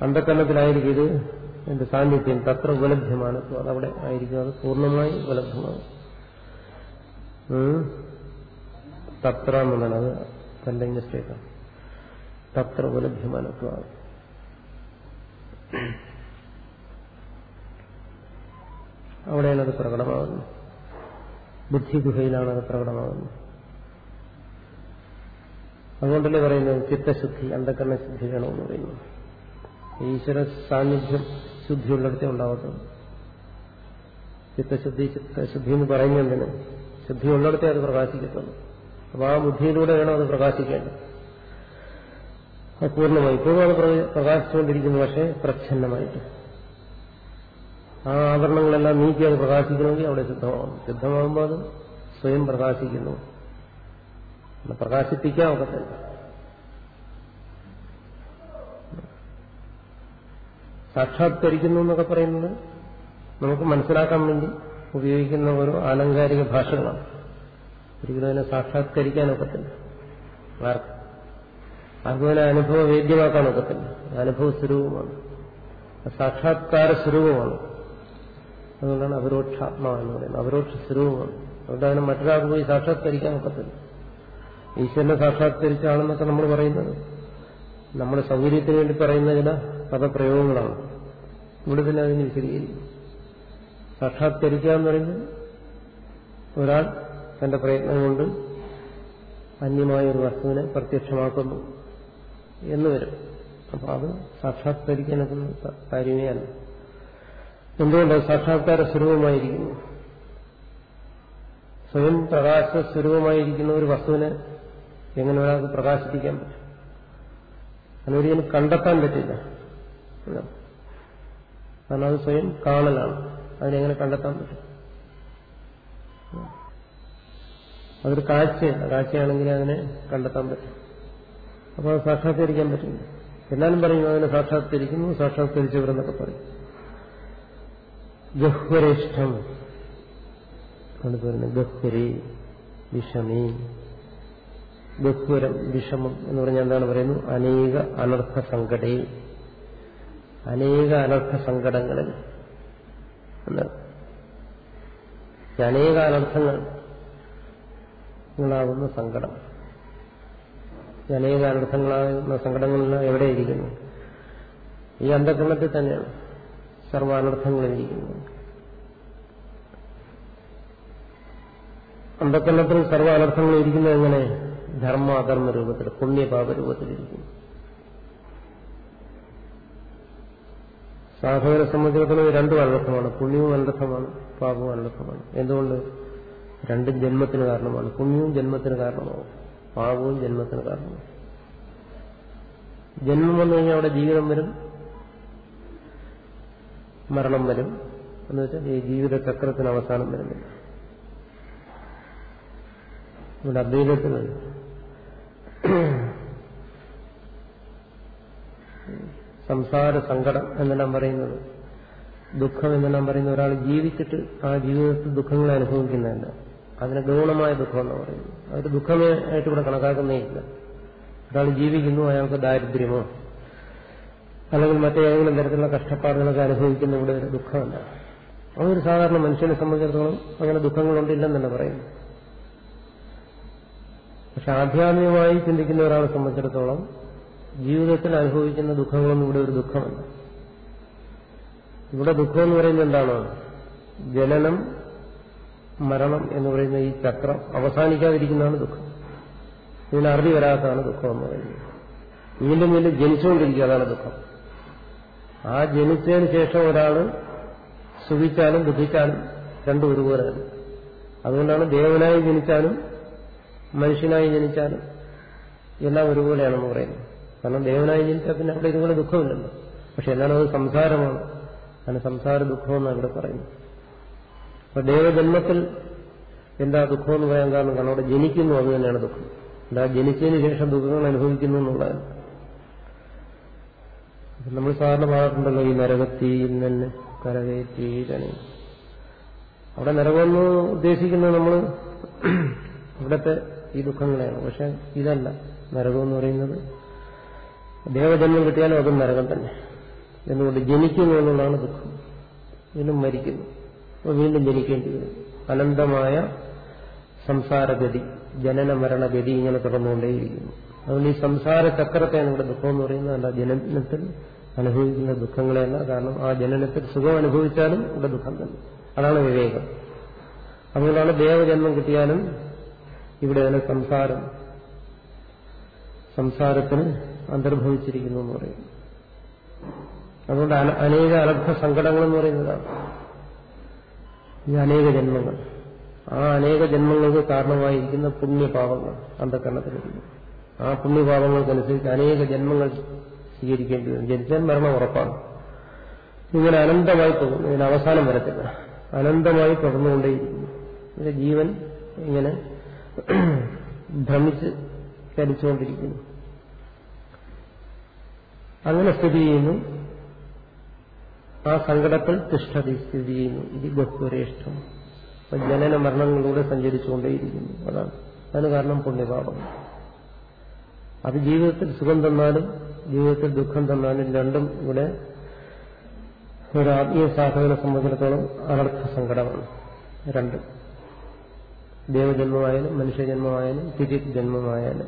അന്ധക്കരണത്തിലായിരിക്കും ഇത്. എന്റെ സാന്നിധ്യം തത്ര ഉപലഭ്യമാണ് അതവിടെ ആയിരിക്കും. അത് പൂർണമായി ഉപലബ്ധമാണ്. തത്ര എന്നുള്ളതാണ് അത് തന്റെ സ്റ്റേറ്റാണ് തത്ര ഉപലഭ്യമാനത്വമാണ് അവിടെയാണ് അത് പ്രകടമാകുന്നത്. ബുദ്ധി ഗുഹയിലാണ് അത് പ്രകടമാകുന്നത്. അതുകൊണ്ടല്ലേ പറയുന്നത്? ചിത്തശുദ്ധി അന്ധകരണശുദ്ധി വേണമെന്ന് പറയുന്നു ഈശ്വര സാന്നിധ്യം ശുദ്ധിയുള്ളിടത്തേ ഉണ്ടാവത്തുള്ളൂ. ചിത്തശുദ്ധി ചിത്തശുദ്ധി എന്ന് പറയുന്നതിന് ശുദ്ധി ഉള്ളിടത്തേ അത് പ്രകാശിക്കത്തുള്ളൂ. അപ്പൊ ആ ബുദ്ധിയിലൂടെ വേണം അത് പ്രകാശിക്കേണ്ടത് അത് പൂർണമായി. ഇപ്പോഴും അത് പ്രകാശിച്ചുകൊണ്ടിരിക്കുന്നു പക്ഷേ പ്രച്ഛന്നമായിട്ട്. ആ ആവരണങ്ങളെല്ലാം നീക്കി അത് പ്രകാശിക്കണമെങ്കിൽ അവിടെ ശുദ്ധമാകും ശുദ്ധമാകുമ്പോൾ അത് സ്വയം പ്രകാശിക്കുന്നു. പ്രകാശിപ്പിക്കാൻ ഒക്കത്തില്ല. സാക്ഷാത്കരിക്കുന്നു എന്നൊക്കെ പറയുന്നത് നമുക്ക് മനസ്സിലാക്കാൻ വേണ്ടി ഉപയോഗിക്കുന്ന ഒരു ആലങ്കാരിക ഭാഷകളാണ്. ഒരിക്കലും അതിനെ സാക്ഷാത്കരിക്കാനൊക്കത്തില്ല ആർക്ക് അതുപോലെ അനുഭവ വേദ്യമാക്കാനൊക്കത്തില്ല അനുഭവ സ്വരൂപമാണ്. സാക്ഷാത്കാര സ്വരൂപമാണ്. അതുകൊണ്ടാണ് അപരോക്ഷാത്മാ എന്ന് പറയുന്നത്. അപരോക്ഷ സ്വരൂപമാണ്. അതുകൊണ്ട് അതിനെ മറ്റൊരാൾക്ക് പോയി സാക്ഷാത്കരിക്കാൻ ഒക്കത്തില്ല. ഈശ്വരനെ സാക്ഷാത്കരിച്ചാണെന്നൊക്കെ നമ്മൾ പറയുന്നത്. നമ്മുടെ സൗകര്യത്തിന് വേണ്ടി പറയുന്ന ചില പദപ്രയോഗങ്ങളാണ്. ഇവിടെ തന്നെ അതിന് വിശദീകരിക്കും. സാക്ഷാത്കരിക്കുക എന്ന് പറയുന്നത് ഒരാൾ തന്റെ പ്രയത്നം കൊണ്ട് അന്യമായ ഒരു വസ്തുവിനെ പ്രത്യക്ഷമാക്കുന്നു എന്ന് വരും. അപ്പൊ അത് സാക്ഷാത്കരിക്കാനൊക്കെ കാര്യമേ അല്ല എന്തുകൊണ്ട് സാക്ഷാത്കാര സ്വരൂപമായിരിക്കുന്നു? സ്വയം പ്രകാശ സ്വരൂപമായിരിക്കുന്ന ഒരു വസ്തുവിനെ എങ്ങനെ ഒരാൾക്ക് പ്രകാശിപ്പിക്കാൻ പറ്റും? അതിനൊരിക്കലും കണ്ടെത്താൻ പറ്റില്ല. കാരണം അത് സ്വയം കാണലാണ്. അതിനെങ്ങനെ കണ്ടെത്താൻ പറ്റും? അതൊരു കാഴ്ചയല്ല കാഴ്ചയാണെങ്കിൽ അതിനെ കണ്ടെത്താൻ പറ്റും. അപ്പോൾ അത് സാക്ഷാത്കരിക്കാൻ പറ്റില്ല. എന്നാലും പറയും അതിനെ സാക്ഷാത്കരിക്കുന്നു സാക്ഷാത്കരിച്ചവരെന്നൊക്കെ പറയും. ഗഹ്വരേഷ്ഠം ആണ് പറയുന്നത് ഗഹ്വരി വിഷമി. ഗഹ്വരം വിഷമം എന്ന് പറഞ്ഞാൽ എന്താണ് പറയുന്നത്? അനേക അനർത്ഥ സങ്കടേ അനേക അനർത്ഥ സങ്കടങ്ങളിൽ അനേക അനർത്ഥങ്ങൾ ാകുന്ന സങ്കടം. അനേക അനർത്ഥങ്ങളാകുന്ന സങ്കടങ്ങളിൽ എവിടെയിരിക്കുന്നു? ഈ അന്ധകരണത്തിൽ തന്നെയാണ് സർവ അനർത്ഥങ്ങളിരിക്കുന്നത് അന്ധകരണത്തിൽ സർവ അനർത്ഥങ്ങൾ എങ്ങനെ? ധർമ്മ അധർമ്മ രൂപത്തിൽ പുണ്യപാപ രൂപത്തിലിരിക്കുന്നു. സാധകരെ സംബന്ധിച്ചിടത്തോളം രണ്ടും അനർത്ഥമാണ്. പുണ്യവും അനർത്ഥമാണ് പാപവും അനർത്ഥമാണ്. എന്തുകൊണ്ട്? രണ്ടും ജന്മത്തിന് കാരണമാണ്. പുണ്യവും ജന്മത്തിന് കാരണമാവും. പാപവും ജന്മത്തിന് കാരണമാവും. ജന്മം വന്നു കഴിഞ്ഞാൽ അവിടെ ജീവിതം വരും. മരണം വരും. എന്ന് വെച്ചാൽ ഈ ജീവിത ചക്രത്തിന് അവസാനം വരുന്നില്ല. ഇവിടെ അദ്വൈതത്തിൽ സംസാര സങ്കടം എന്നെല്ലാം പറയുന്നത്. ദുഃഖം എന്നെല്ലാം പറയുന്ന ഒരാൾ ജീവിച്ചിട്ട് ആ ജീവിതത്തിൽ ദുഃഖങ്ങളെ അനുഭവിക്കുന്നതല്ല അതിന് ഗൗണമായ ദുഃഖം എന്ന് പറയുന്നു. അതൊരു ദുഃഖമേ ആയിട്ട് ഇവിടെ കണക്കാക്കുന്നേ ഇല്ല. ഒരാൾ ജീവിക്കുന്നു അയാൾക്ക് ദാരിദ്ര്യമോ അല്ലെങ്കിൽ മറ്റേതെങ്കിലും തരത്തിലുള്ള കഷ്ടപ്പാടുകളൊക്കെ അനുഭവിക്കുന്ന ഇവിടെ ഒരു ദുഃഖമല്ല അതൊരു സാധാരണ മനുഷ്യനെ സംബന്ധിച്ചിടത്തോളം അങ്ങനെ ദുഃഖങ്ങളുണ്ടില്ലെന്നല്ല പറയുന്നു പക്ഷെ ആധ്യാത്മികമായി ചിന്തിക്കുന്ന ഒരാളെ സംബന്ധിച്ചിടത്തോളം ജീവിതത്തിൽ അനുഭവിക്കുന്ന ദുഃഖങ്ങളൊന്നും ഇവിടെ ഒരു ദുഃഖമല്ല ഇവിടെ ദുഃഖം എന്ന് പറയുന്നത് എന്താണ്? ജനനം മരണം എന്ന് പറയുന്ന ഈ ചക്രം അവസാനിക്കാതിരിക്കുന്നതാണ് ദുഃഖം. ഇതിന് അറുതി വരാത്തതാണ് ദുഃഖം എന്ന് പറയുന്നത്. വീണ്ടും വീണ്ടും ജനിച്ചുകൊണ്ടിരിക്കുക അതാണ് ദുഃഖം. ആ ജനിച്ചതിന് ശേഷം ഒരാൾ സുഖിച്ചാലും ദുഃഖിച്ചാലും രണ്ടും തന്നെ. അതുകൊണ്ടാണ് ദേവനായി ജനിച്ചാലും മനുഷ്യനായി ജനിച്ചാലും എല്ലാം ഒരുപോലെയാണെന്ന് പറയുന്നത്. കാരണം ദേവനായി ജനിച്ചാൽ പിന്നെ അവിടെ ഇതുപോലെ ദുഃഖമില്ലല്ലോ. പക്ഷെ എന്നാലും അത് സംസാരമാണ്. അങ്ങനെ സംസാര ദുഃഖമെന്ന് ഇവിടെ പറയുന്നത്. അപ്പൊ ദേവജന്മത്തിൽ എന്താ ദുഃഖം എന്ന് പറയാൻ കാരണം? കാരണം അവിടെ ജനിക്കുന്നു അത് തന്നെയാണ് ദുഃഖം. എന്താ ജനിച്ചതിന് ശേഷം ദുഃഖങ്ങൾ അനുഭവിക്കുന്നു എന്നുള്ളത് നമ്മൾ സാധാരണ പാടാറുണ്ടല്ലോ ഈ നരകത്തിയിൽ തന്നെ കരകയറ്റി അവിടെ നരകമെന്ന് ഉദ്ദേശിക്കുന്നത് നമ്മൾ ഇവിടത്തെ ഈ ദുഃഖങ്ങളെയാണ്. പക്ഷെ ഇതല്ല. നരകം എന്ന് പറയുന്നത് ദേവജന്മം കിട്ടിയാലും അതും നരകം തന്നെ. എന്നുകൊണ്ട് ജനിക്കുന്നു എന്നുള്ളതാണ് ദുഃഖം. വീണ്ടും മരിക്കുന്നു. അപ്പോൾ വീണ്ടും ജനിക്കേണ്ടി വരും. അനന്തമായ സംസാരഗതി ജനന മരണഗതി ഇങ്ങനെ തുടർന്നുകൊണ്ടേയിരിക്കുന്നു. അതുകൊണ്ട് ഈ സംസാര ചക്രത്തെയാണ് ഇവിടെ ദുഃഖം എന്ന് പറയുന്നത്. അല്ല ജനനത്തിൽ അനുഭവിക്കുന്ന ദുഃഖങ്ങളെയല്ല. കാരണം ആ ജനനത്തിൽ സുഖം അനുഭവിച്ചാലും ഇവിടെ ദുഃഖം തന്നെ. അതാണ് വിവേകം. അതുകൊണ്ടാണ് ദേവജന്മം കിട്ടിയാലും ഇവിടെ തന്നെ സംസാരം സംസാരത്തിന് അന്തർഭവിച്ചിരിക്കുന്നു എന്ന് പറയുന്നു. അതുകൊണ്ട് അനേക അലബ്ധ സങ്കടങ്ങൾ എന്ന് പറയുന്നതാണ് ഈ അനേക ജന്മങ്ങൾ. ആ അനേക ജന്മങ്ങൾക്ക് കാരണമായിരിക്കുന്ന പുണ്യപാപങ്ങൾ അന്ധകരണത്തിലിരിക്കുന്നു ആ പുണ്യപാപങ്ങൾക്കനുസരിച്ച് അനേക ജന്മങ്ങൾ സ്വീകരിക്കേണ്ടി വരും. ജനിച്ചാൽ മരണം ഉറപ്പാണ്. ഇങ്ങനെ അനന്തമായി തുടർന്നു. ഇതിന് അവസാനം വരത്തില്ല. അനന്തമായി തുടർന്നുകൊണ്ടേയിരിക്കുന്നു. ജീവൻ ഇങ്ങനെ ഭ്രമിച്ച് ചലിച്ചുകൊണ്ടിരിക്കുന്നു. അങ്ങനെ സ്ഥിതി ചെയ്യുന്നു. ആ സങ്കടത്തിൽ തിഷ്ഠതി സ്ഥിതി ചെയ്യുന്നു. ഇത് ബഹുരേഷ്ഠം ജനന മരണങ്ങളിലൂടെ സഞ്ചരിച്ചുകൊണ്ടേയിരിക്കുന്നു. അതാണ്. അതിന് കാരണം പുണ്യപാപം. അത് ജീവിതത്തിൽ സുഖം തന്നാലും ജീവിതത്തിൽ ദുഃഖം തന്നാലും രണ്ടും ഇവിടെ ഒരു ആത്മീയ സാധകനെ സംബന്ധിച്ചിടത്തോളം അനർത്ഥ സങ്കടമാണ്. രണ്ട്. ദേവജന്മമായാലും മനുഷ്യജന്മമായാലും തിരി ജന്മമായാലും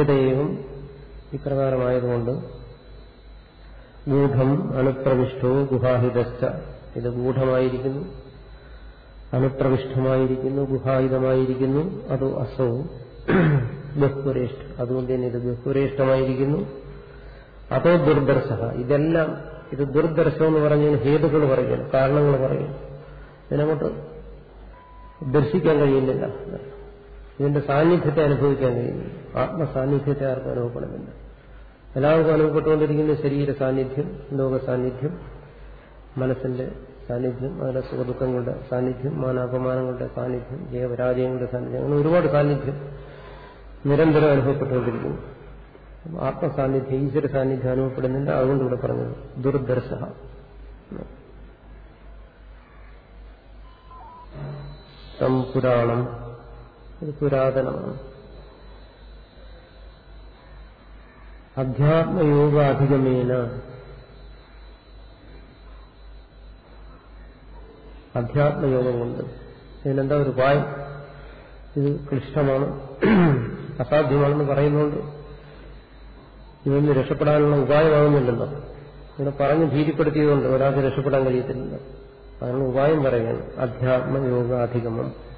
ഇതേവും ഇപ്രകാരമായതുകൊണ്ട് ഗൂഢം അണുപ്രവിഷ്ടവും ഗുഹാഹിതശ്ച. ഇത് ഗൂഢമായിരിക്കുന്നു. അണുപ്രവിഷ്ടമായിരിക്കുന്നു ഗുഹായുധമായിരിക്കുന്നു അത് അസവും ബഹുരേഷ്ഠ. അതുകൊണ്ട് തന്നെ ഇത് ബഹുരേഷ്ഠമായിരിക്കുന്നു. അതോ ദുർദർശ. ഇതെല്ലാം ഇത് ദുർദർശം എന്ന് പറഞ്ഞതിന് ഹേതുക്കൾ പറയുകയാണ് കാരണങ്ങൾ പറയുന്നു. ഇതിനങ്ങോട്ട് ദർശിക്കാൻ കഴിയുന്നില്ല. ഇതിന്റെ സാന്നിധ്യത്തെ അനുഭവിക്കാൻ കഴിയുന്നു ആത്മസാന്നിധ്യത്തെ ആർക്കും അനുഭവപ്പെടുന്നില്ല. എല്ലാവർക്കും അനുഭവപ്പെട്ടുകൊണ്ടിരിക്കുന്ന ശരീര സാന്നിധ്യം ലോക സാന്നിധ്യം മനസ്സിന്റെ സാന്നിധ്യം അതിലെ സുഖദുഃഖങ്ങളുടെ സാന്നിധ്യം മാനാപമാനങ്ങളുടെ സാന്നിധ്യം ജയപരാജയങ്ങളുടെ സാന്നിധ്യം അങ്ങനെ ഒരുപാട് സാന്നിധ്യം നിരന്തരം അനുഭവപ്പെട്ടുകൊണ്ടിരിക്കുന്നു. ആത്മസാന്നിധ്യം ഈശ്വര സാന്നിധ്യം അനുഭവപ്പെടുന്നില്ല. അതുകൊണ്ട് ഇവിടെ പറഞ്ഞത് ദുർദർശ തം പുരാണം ഇത് പുരാതനമാണ്. അധ്യാത്മയോഗാധിഗമേന അധ്യാത്മയോഗം കൊണ്ട് ഇതിനെന്താ ഒരു ഉപായം? ഇത് ക്ലിഷ്ടമാണ്. അസാധ്യമാണെന്ന് പറയുന്നുണ്ട്. ഇതൊന്ന് രക്ഷപ്പെടാനുള്ള ഉപായമാകുന്നില്ലല്ലോ. ഇവിടെ പറഞ്ഞ് ഭീതിപ്പെടുത്തിയതുകൊണ്ട് ഒരാൾക്ക് രക്ഷപ്പെടാൻ കഴിയത്തില്ല അതിനുള്ള ഉപായം പറയുകയാണ് അധ്യാത്മയോഗാധിഗമം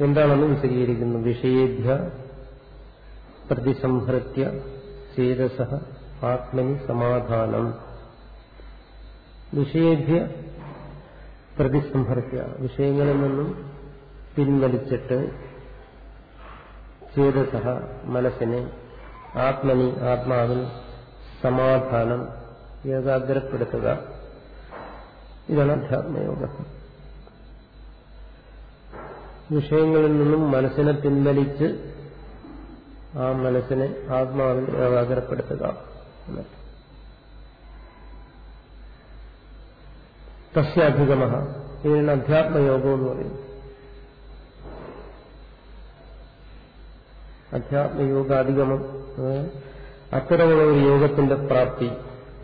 എന്താണെന്ന് വിശദീകരിക്കുന്നു വിഷയേഭ്യ പ്രതിസംഹൃത്യ ചേതസ ആത്മനി സമാധാനം. വിഷയേഭ്യ പ്രതിസംഹൃത്യ. വിഷയങ്ങളിൽ നിന്നും പിൻവലിച്ചിട്ട് ചേതസ മനസ്സിനെ ആത്മനി ആത്മാവിൽ സമാധാനം ഏകാഗ്രപ്പെടുത്തുക. ഇതാണ് അധ്യാത്മയോഗം. വിഷയങ്ങളിൽ നിന്നും മനസ്സിനെ പിൻവലിച്ച് ആ മനസ്സിനെ ആത്മാവിൽ ഏകാഗ്രപ്പെടുത്തുക. തസ്യാധികമ ഇതിനാണ് അധ്യാത്മയോഗം എന്ന് പറയുന്നത് അധ്യാത്മയോഗാധിഗമം അത്തരമുള്ള ഒരു യോഗത്തിന്റെ പ്രാപ്തി.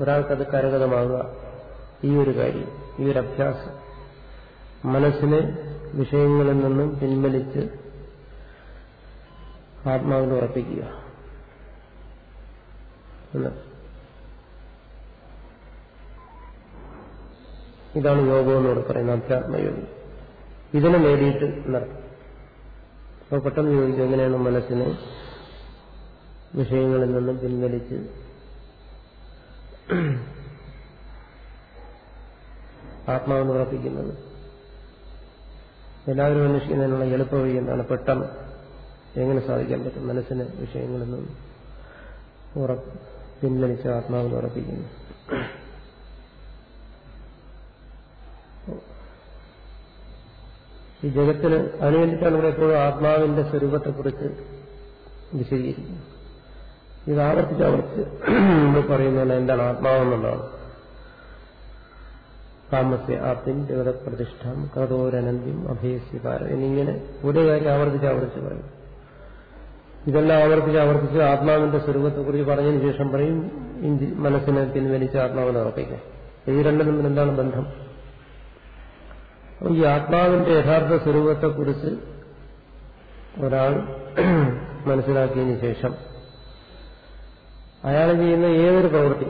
ഒരാൾക്കത് കരകതമാകുക ഈ ഒരു കാര്യം ഈ ഒരു അഭ്യാസം മനസ്സിനെ വിഷയങ്ങളിൽ നിന്നും പിൻവലിച്ച് ആത്മാവിൽ ഉറപ്പിക്കുക. ഇതാണ് യോഗം എന്നോട് പറയുന്നത് അധ്യാത്മയോഗം. ഇതിനെ നേടിയിട്ട് നടത്തും അപ്പോൾ പെട്ടെന്ന് ചോദിക്കും എങ്ങനെയാണ് മനസ്സിനെ വിഷയങ്ങളിൽ നിന്നും പിൻവലിച്ച് ആത്മാവിന് ഉറപ്പിക്കുന്നത്? എല്ലാവരും അന്വേഷിക്കുന്നതിനുള്ള എളുപ്പ വഴി എന്താണ്? പെട്ടെന്ന് എങ്ങനെ സാധിക്കാൻ പറ്റും? മനസ്സിന് വിഷയങ്ങളിൽ നിന്നും ഉറപ്പ് പിൻവലിച്ച ആത്മാവിന് ഉറപ്പിക്കുന്നു. ഈ ജഗത്തിന് അതിനുവേണ്ടിയിട്ടാണ് ഇവിടെ എപ്പോഴും ആത്മാവിന്റെ സ്വരൂപത്തെക്കുറിച്ച് വിശദീകരിക്കുന്നത് ഇത് ആവർത്തിച്ച് നമ്മൾ പറയുന്നത് എന്താണ് ആത്മാവെന്നുള്ളതാണ്. കാമസ്യ ആപ്തിം ജഗതപ്രതിഷ്ഠം കഥോരനന്തിയും അഭയസ്യകാരം എന്നിങ്ങനെ ഒരേ കാര്യം ആവർത്തിച്ച് ആവർത്തിച്ച് പറയും. ഇതെല്ലാം ആവർത്തിച്ച് ആവർത്തിച്ച് ആത്മാവിന്റെ സ്വരൂപത്തെക്കുറിച്ച് പറഞ്ഞതിന് ശേഷം പറയും മനസ്സിനെ പിൻവലിച്ച് ആത്മാവിനെ ഉറപ്പിക്കാം ഇത് രണ്ടും തമ്മിൽ എന്താണ് ബന്ധം? ഈ ആത്മാവിന്റെ യഥാർത്ഥ സ്വരൂപത്തെക്കുറിച്ച് ഒരാൾ മനസ്സിലാക്കിയതിനു ശേഷം അയാൾ ചെയ്യുന്ന ഏതൊരു പ്രവൃത്തി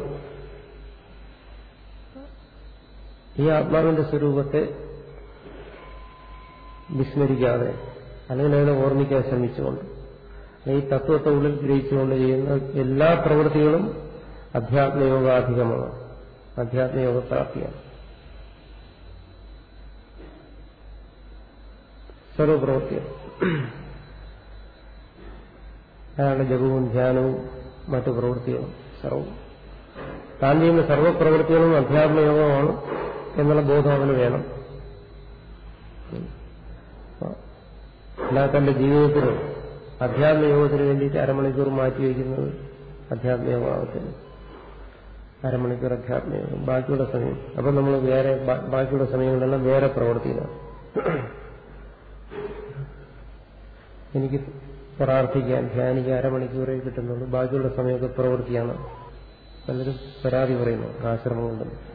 ഈ ആത്മാവിന്റെ സ്വരൂപത്തെ വിസ്മരിക്കാതെ അല്ലെങ്കിൽ അതിനെ ഓർമ്മിക്കാൻ ശ്രമിച്ചുകൊണ്ട് ഈ തത്വത്തെ ഉള്ളിൽ ഗ്രഹിച്ചുകൊണ്ട് ചെയ്യുന്ന എല്ലാ പ്രവൃത്തികളും അധ്യാത്മയോഗാധികമാണ്. അധ്യാത്മയോഗ പ്രാപ്തിയാണ് സർവപ്രവൃത്തിയാണ്. അയാളുടെ ജപവും ധ്യാനവും മറ്റു പ്രവൃത്തികളും സർവവും. താൻ ചെയ്യുന്ന സർവപ്രവൃത്തികളും അധ്യാത്മയോഗമാണ്. എന്നുള്ള ബോധം അവന് വേണം. അല്ലാതെ തന്റെ ജീവിതത്തിൽ അധ്യാത്മ യോഗത്തിന് വേണ്ടിയിട്ട് അരമണിക്കൂർ മാറ്റിവെക്കുന്നത് അധ്യാത്മയോഗമാകത്തില്ല. അരമണിക്കൂർ അധ്യാത്മയോഗം. ബാക്കിയുള്ള സമയം അപ്പൊ നമ്മൾ വേറെ ബാക്കിയുള്ള സമയങ്ങളെല്ലാം വേറെ പ്രവർത്തിയിലാണ് എനിക്ക് പ്രാർത്ഥിക്കാൻ ധ്യാനിക്കാൻ അരമണിക്കൂറേ കിട്ടുന്നുള്ളൂ. ബാക്കിയുള്ള സമയമൊക്കെ പ്രവൃത്തിയാണ്. പലരും പരാതി പറയുന്നു ആശ്രമം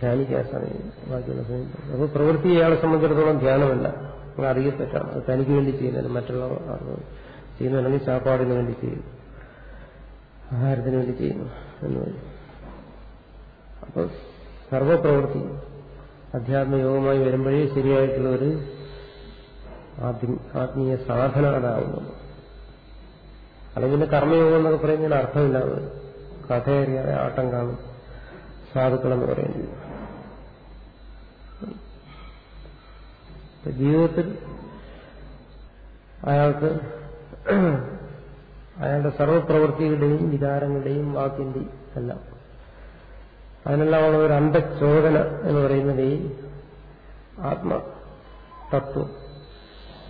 ധ്യാനിക്കാൻ സമയം ബാക്കിയുള്ള സമയം. അപ്പോൾ പ്രവൃത്തി ഇയാളെ സംബന്ധിച്ചിടത്തോളം ധ്യാനമല്ല. നമ്മൾ അറിയപ്പെട്ടാണ് അത് തനിക്ക് വേണ്ടി ചെയ്യുന്നത് മറ്റുള്ള ചെയ്യുന്നതല്ലെങ്കിൽ ചാപ്പാടിന് വേണ്ടി ചെയ്യും. ആഹാരത്തിന് വേണ്ടി ചെയ്യുന്നു എന്ന് അപ്പോൾ സർവപ്രവൃത്തി അധ്യാത്മയോഗമായി വരുമ്പോഴേ ശരിയായിട്ടുള്ള ഒരു ആത്മീയ സാധന അതാവുന്നു അല്ലെങ്കിൽ കർമ്മയോഗം എന്നൊക്കെ പറയുന്നതിന് അർത്ഥമില്ലാതെ കഥയറിയാതെ ആട്ടം കാണും. സാധുക്കളെന്ന് പറയുന്നത് ജീവിതത്തിൽ അയാൾക്ക് അയാളുടെ സർവപ്രവൃത്തികളുടെയും വികാരങ്ങളുടെയും വാക്കിന്റെയും എല്ലാം. അതിനെല്ലാം ഉള്ള ഒരു അന്ധചോദന എന്ന് പറയുന്നത് ഈ ആത്മതത്വം.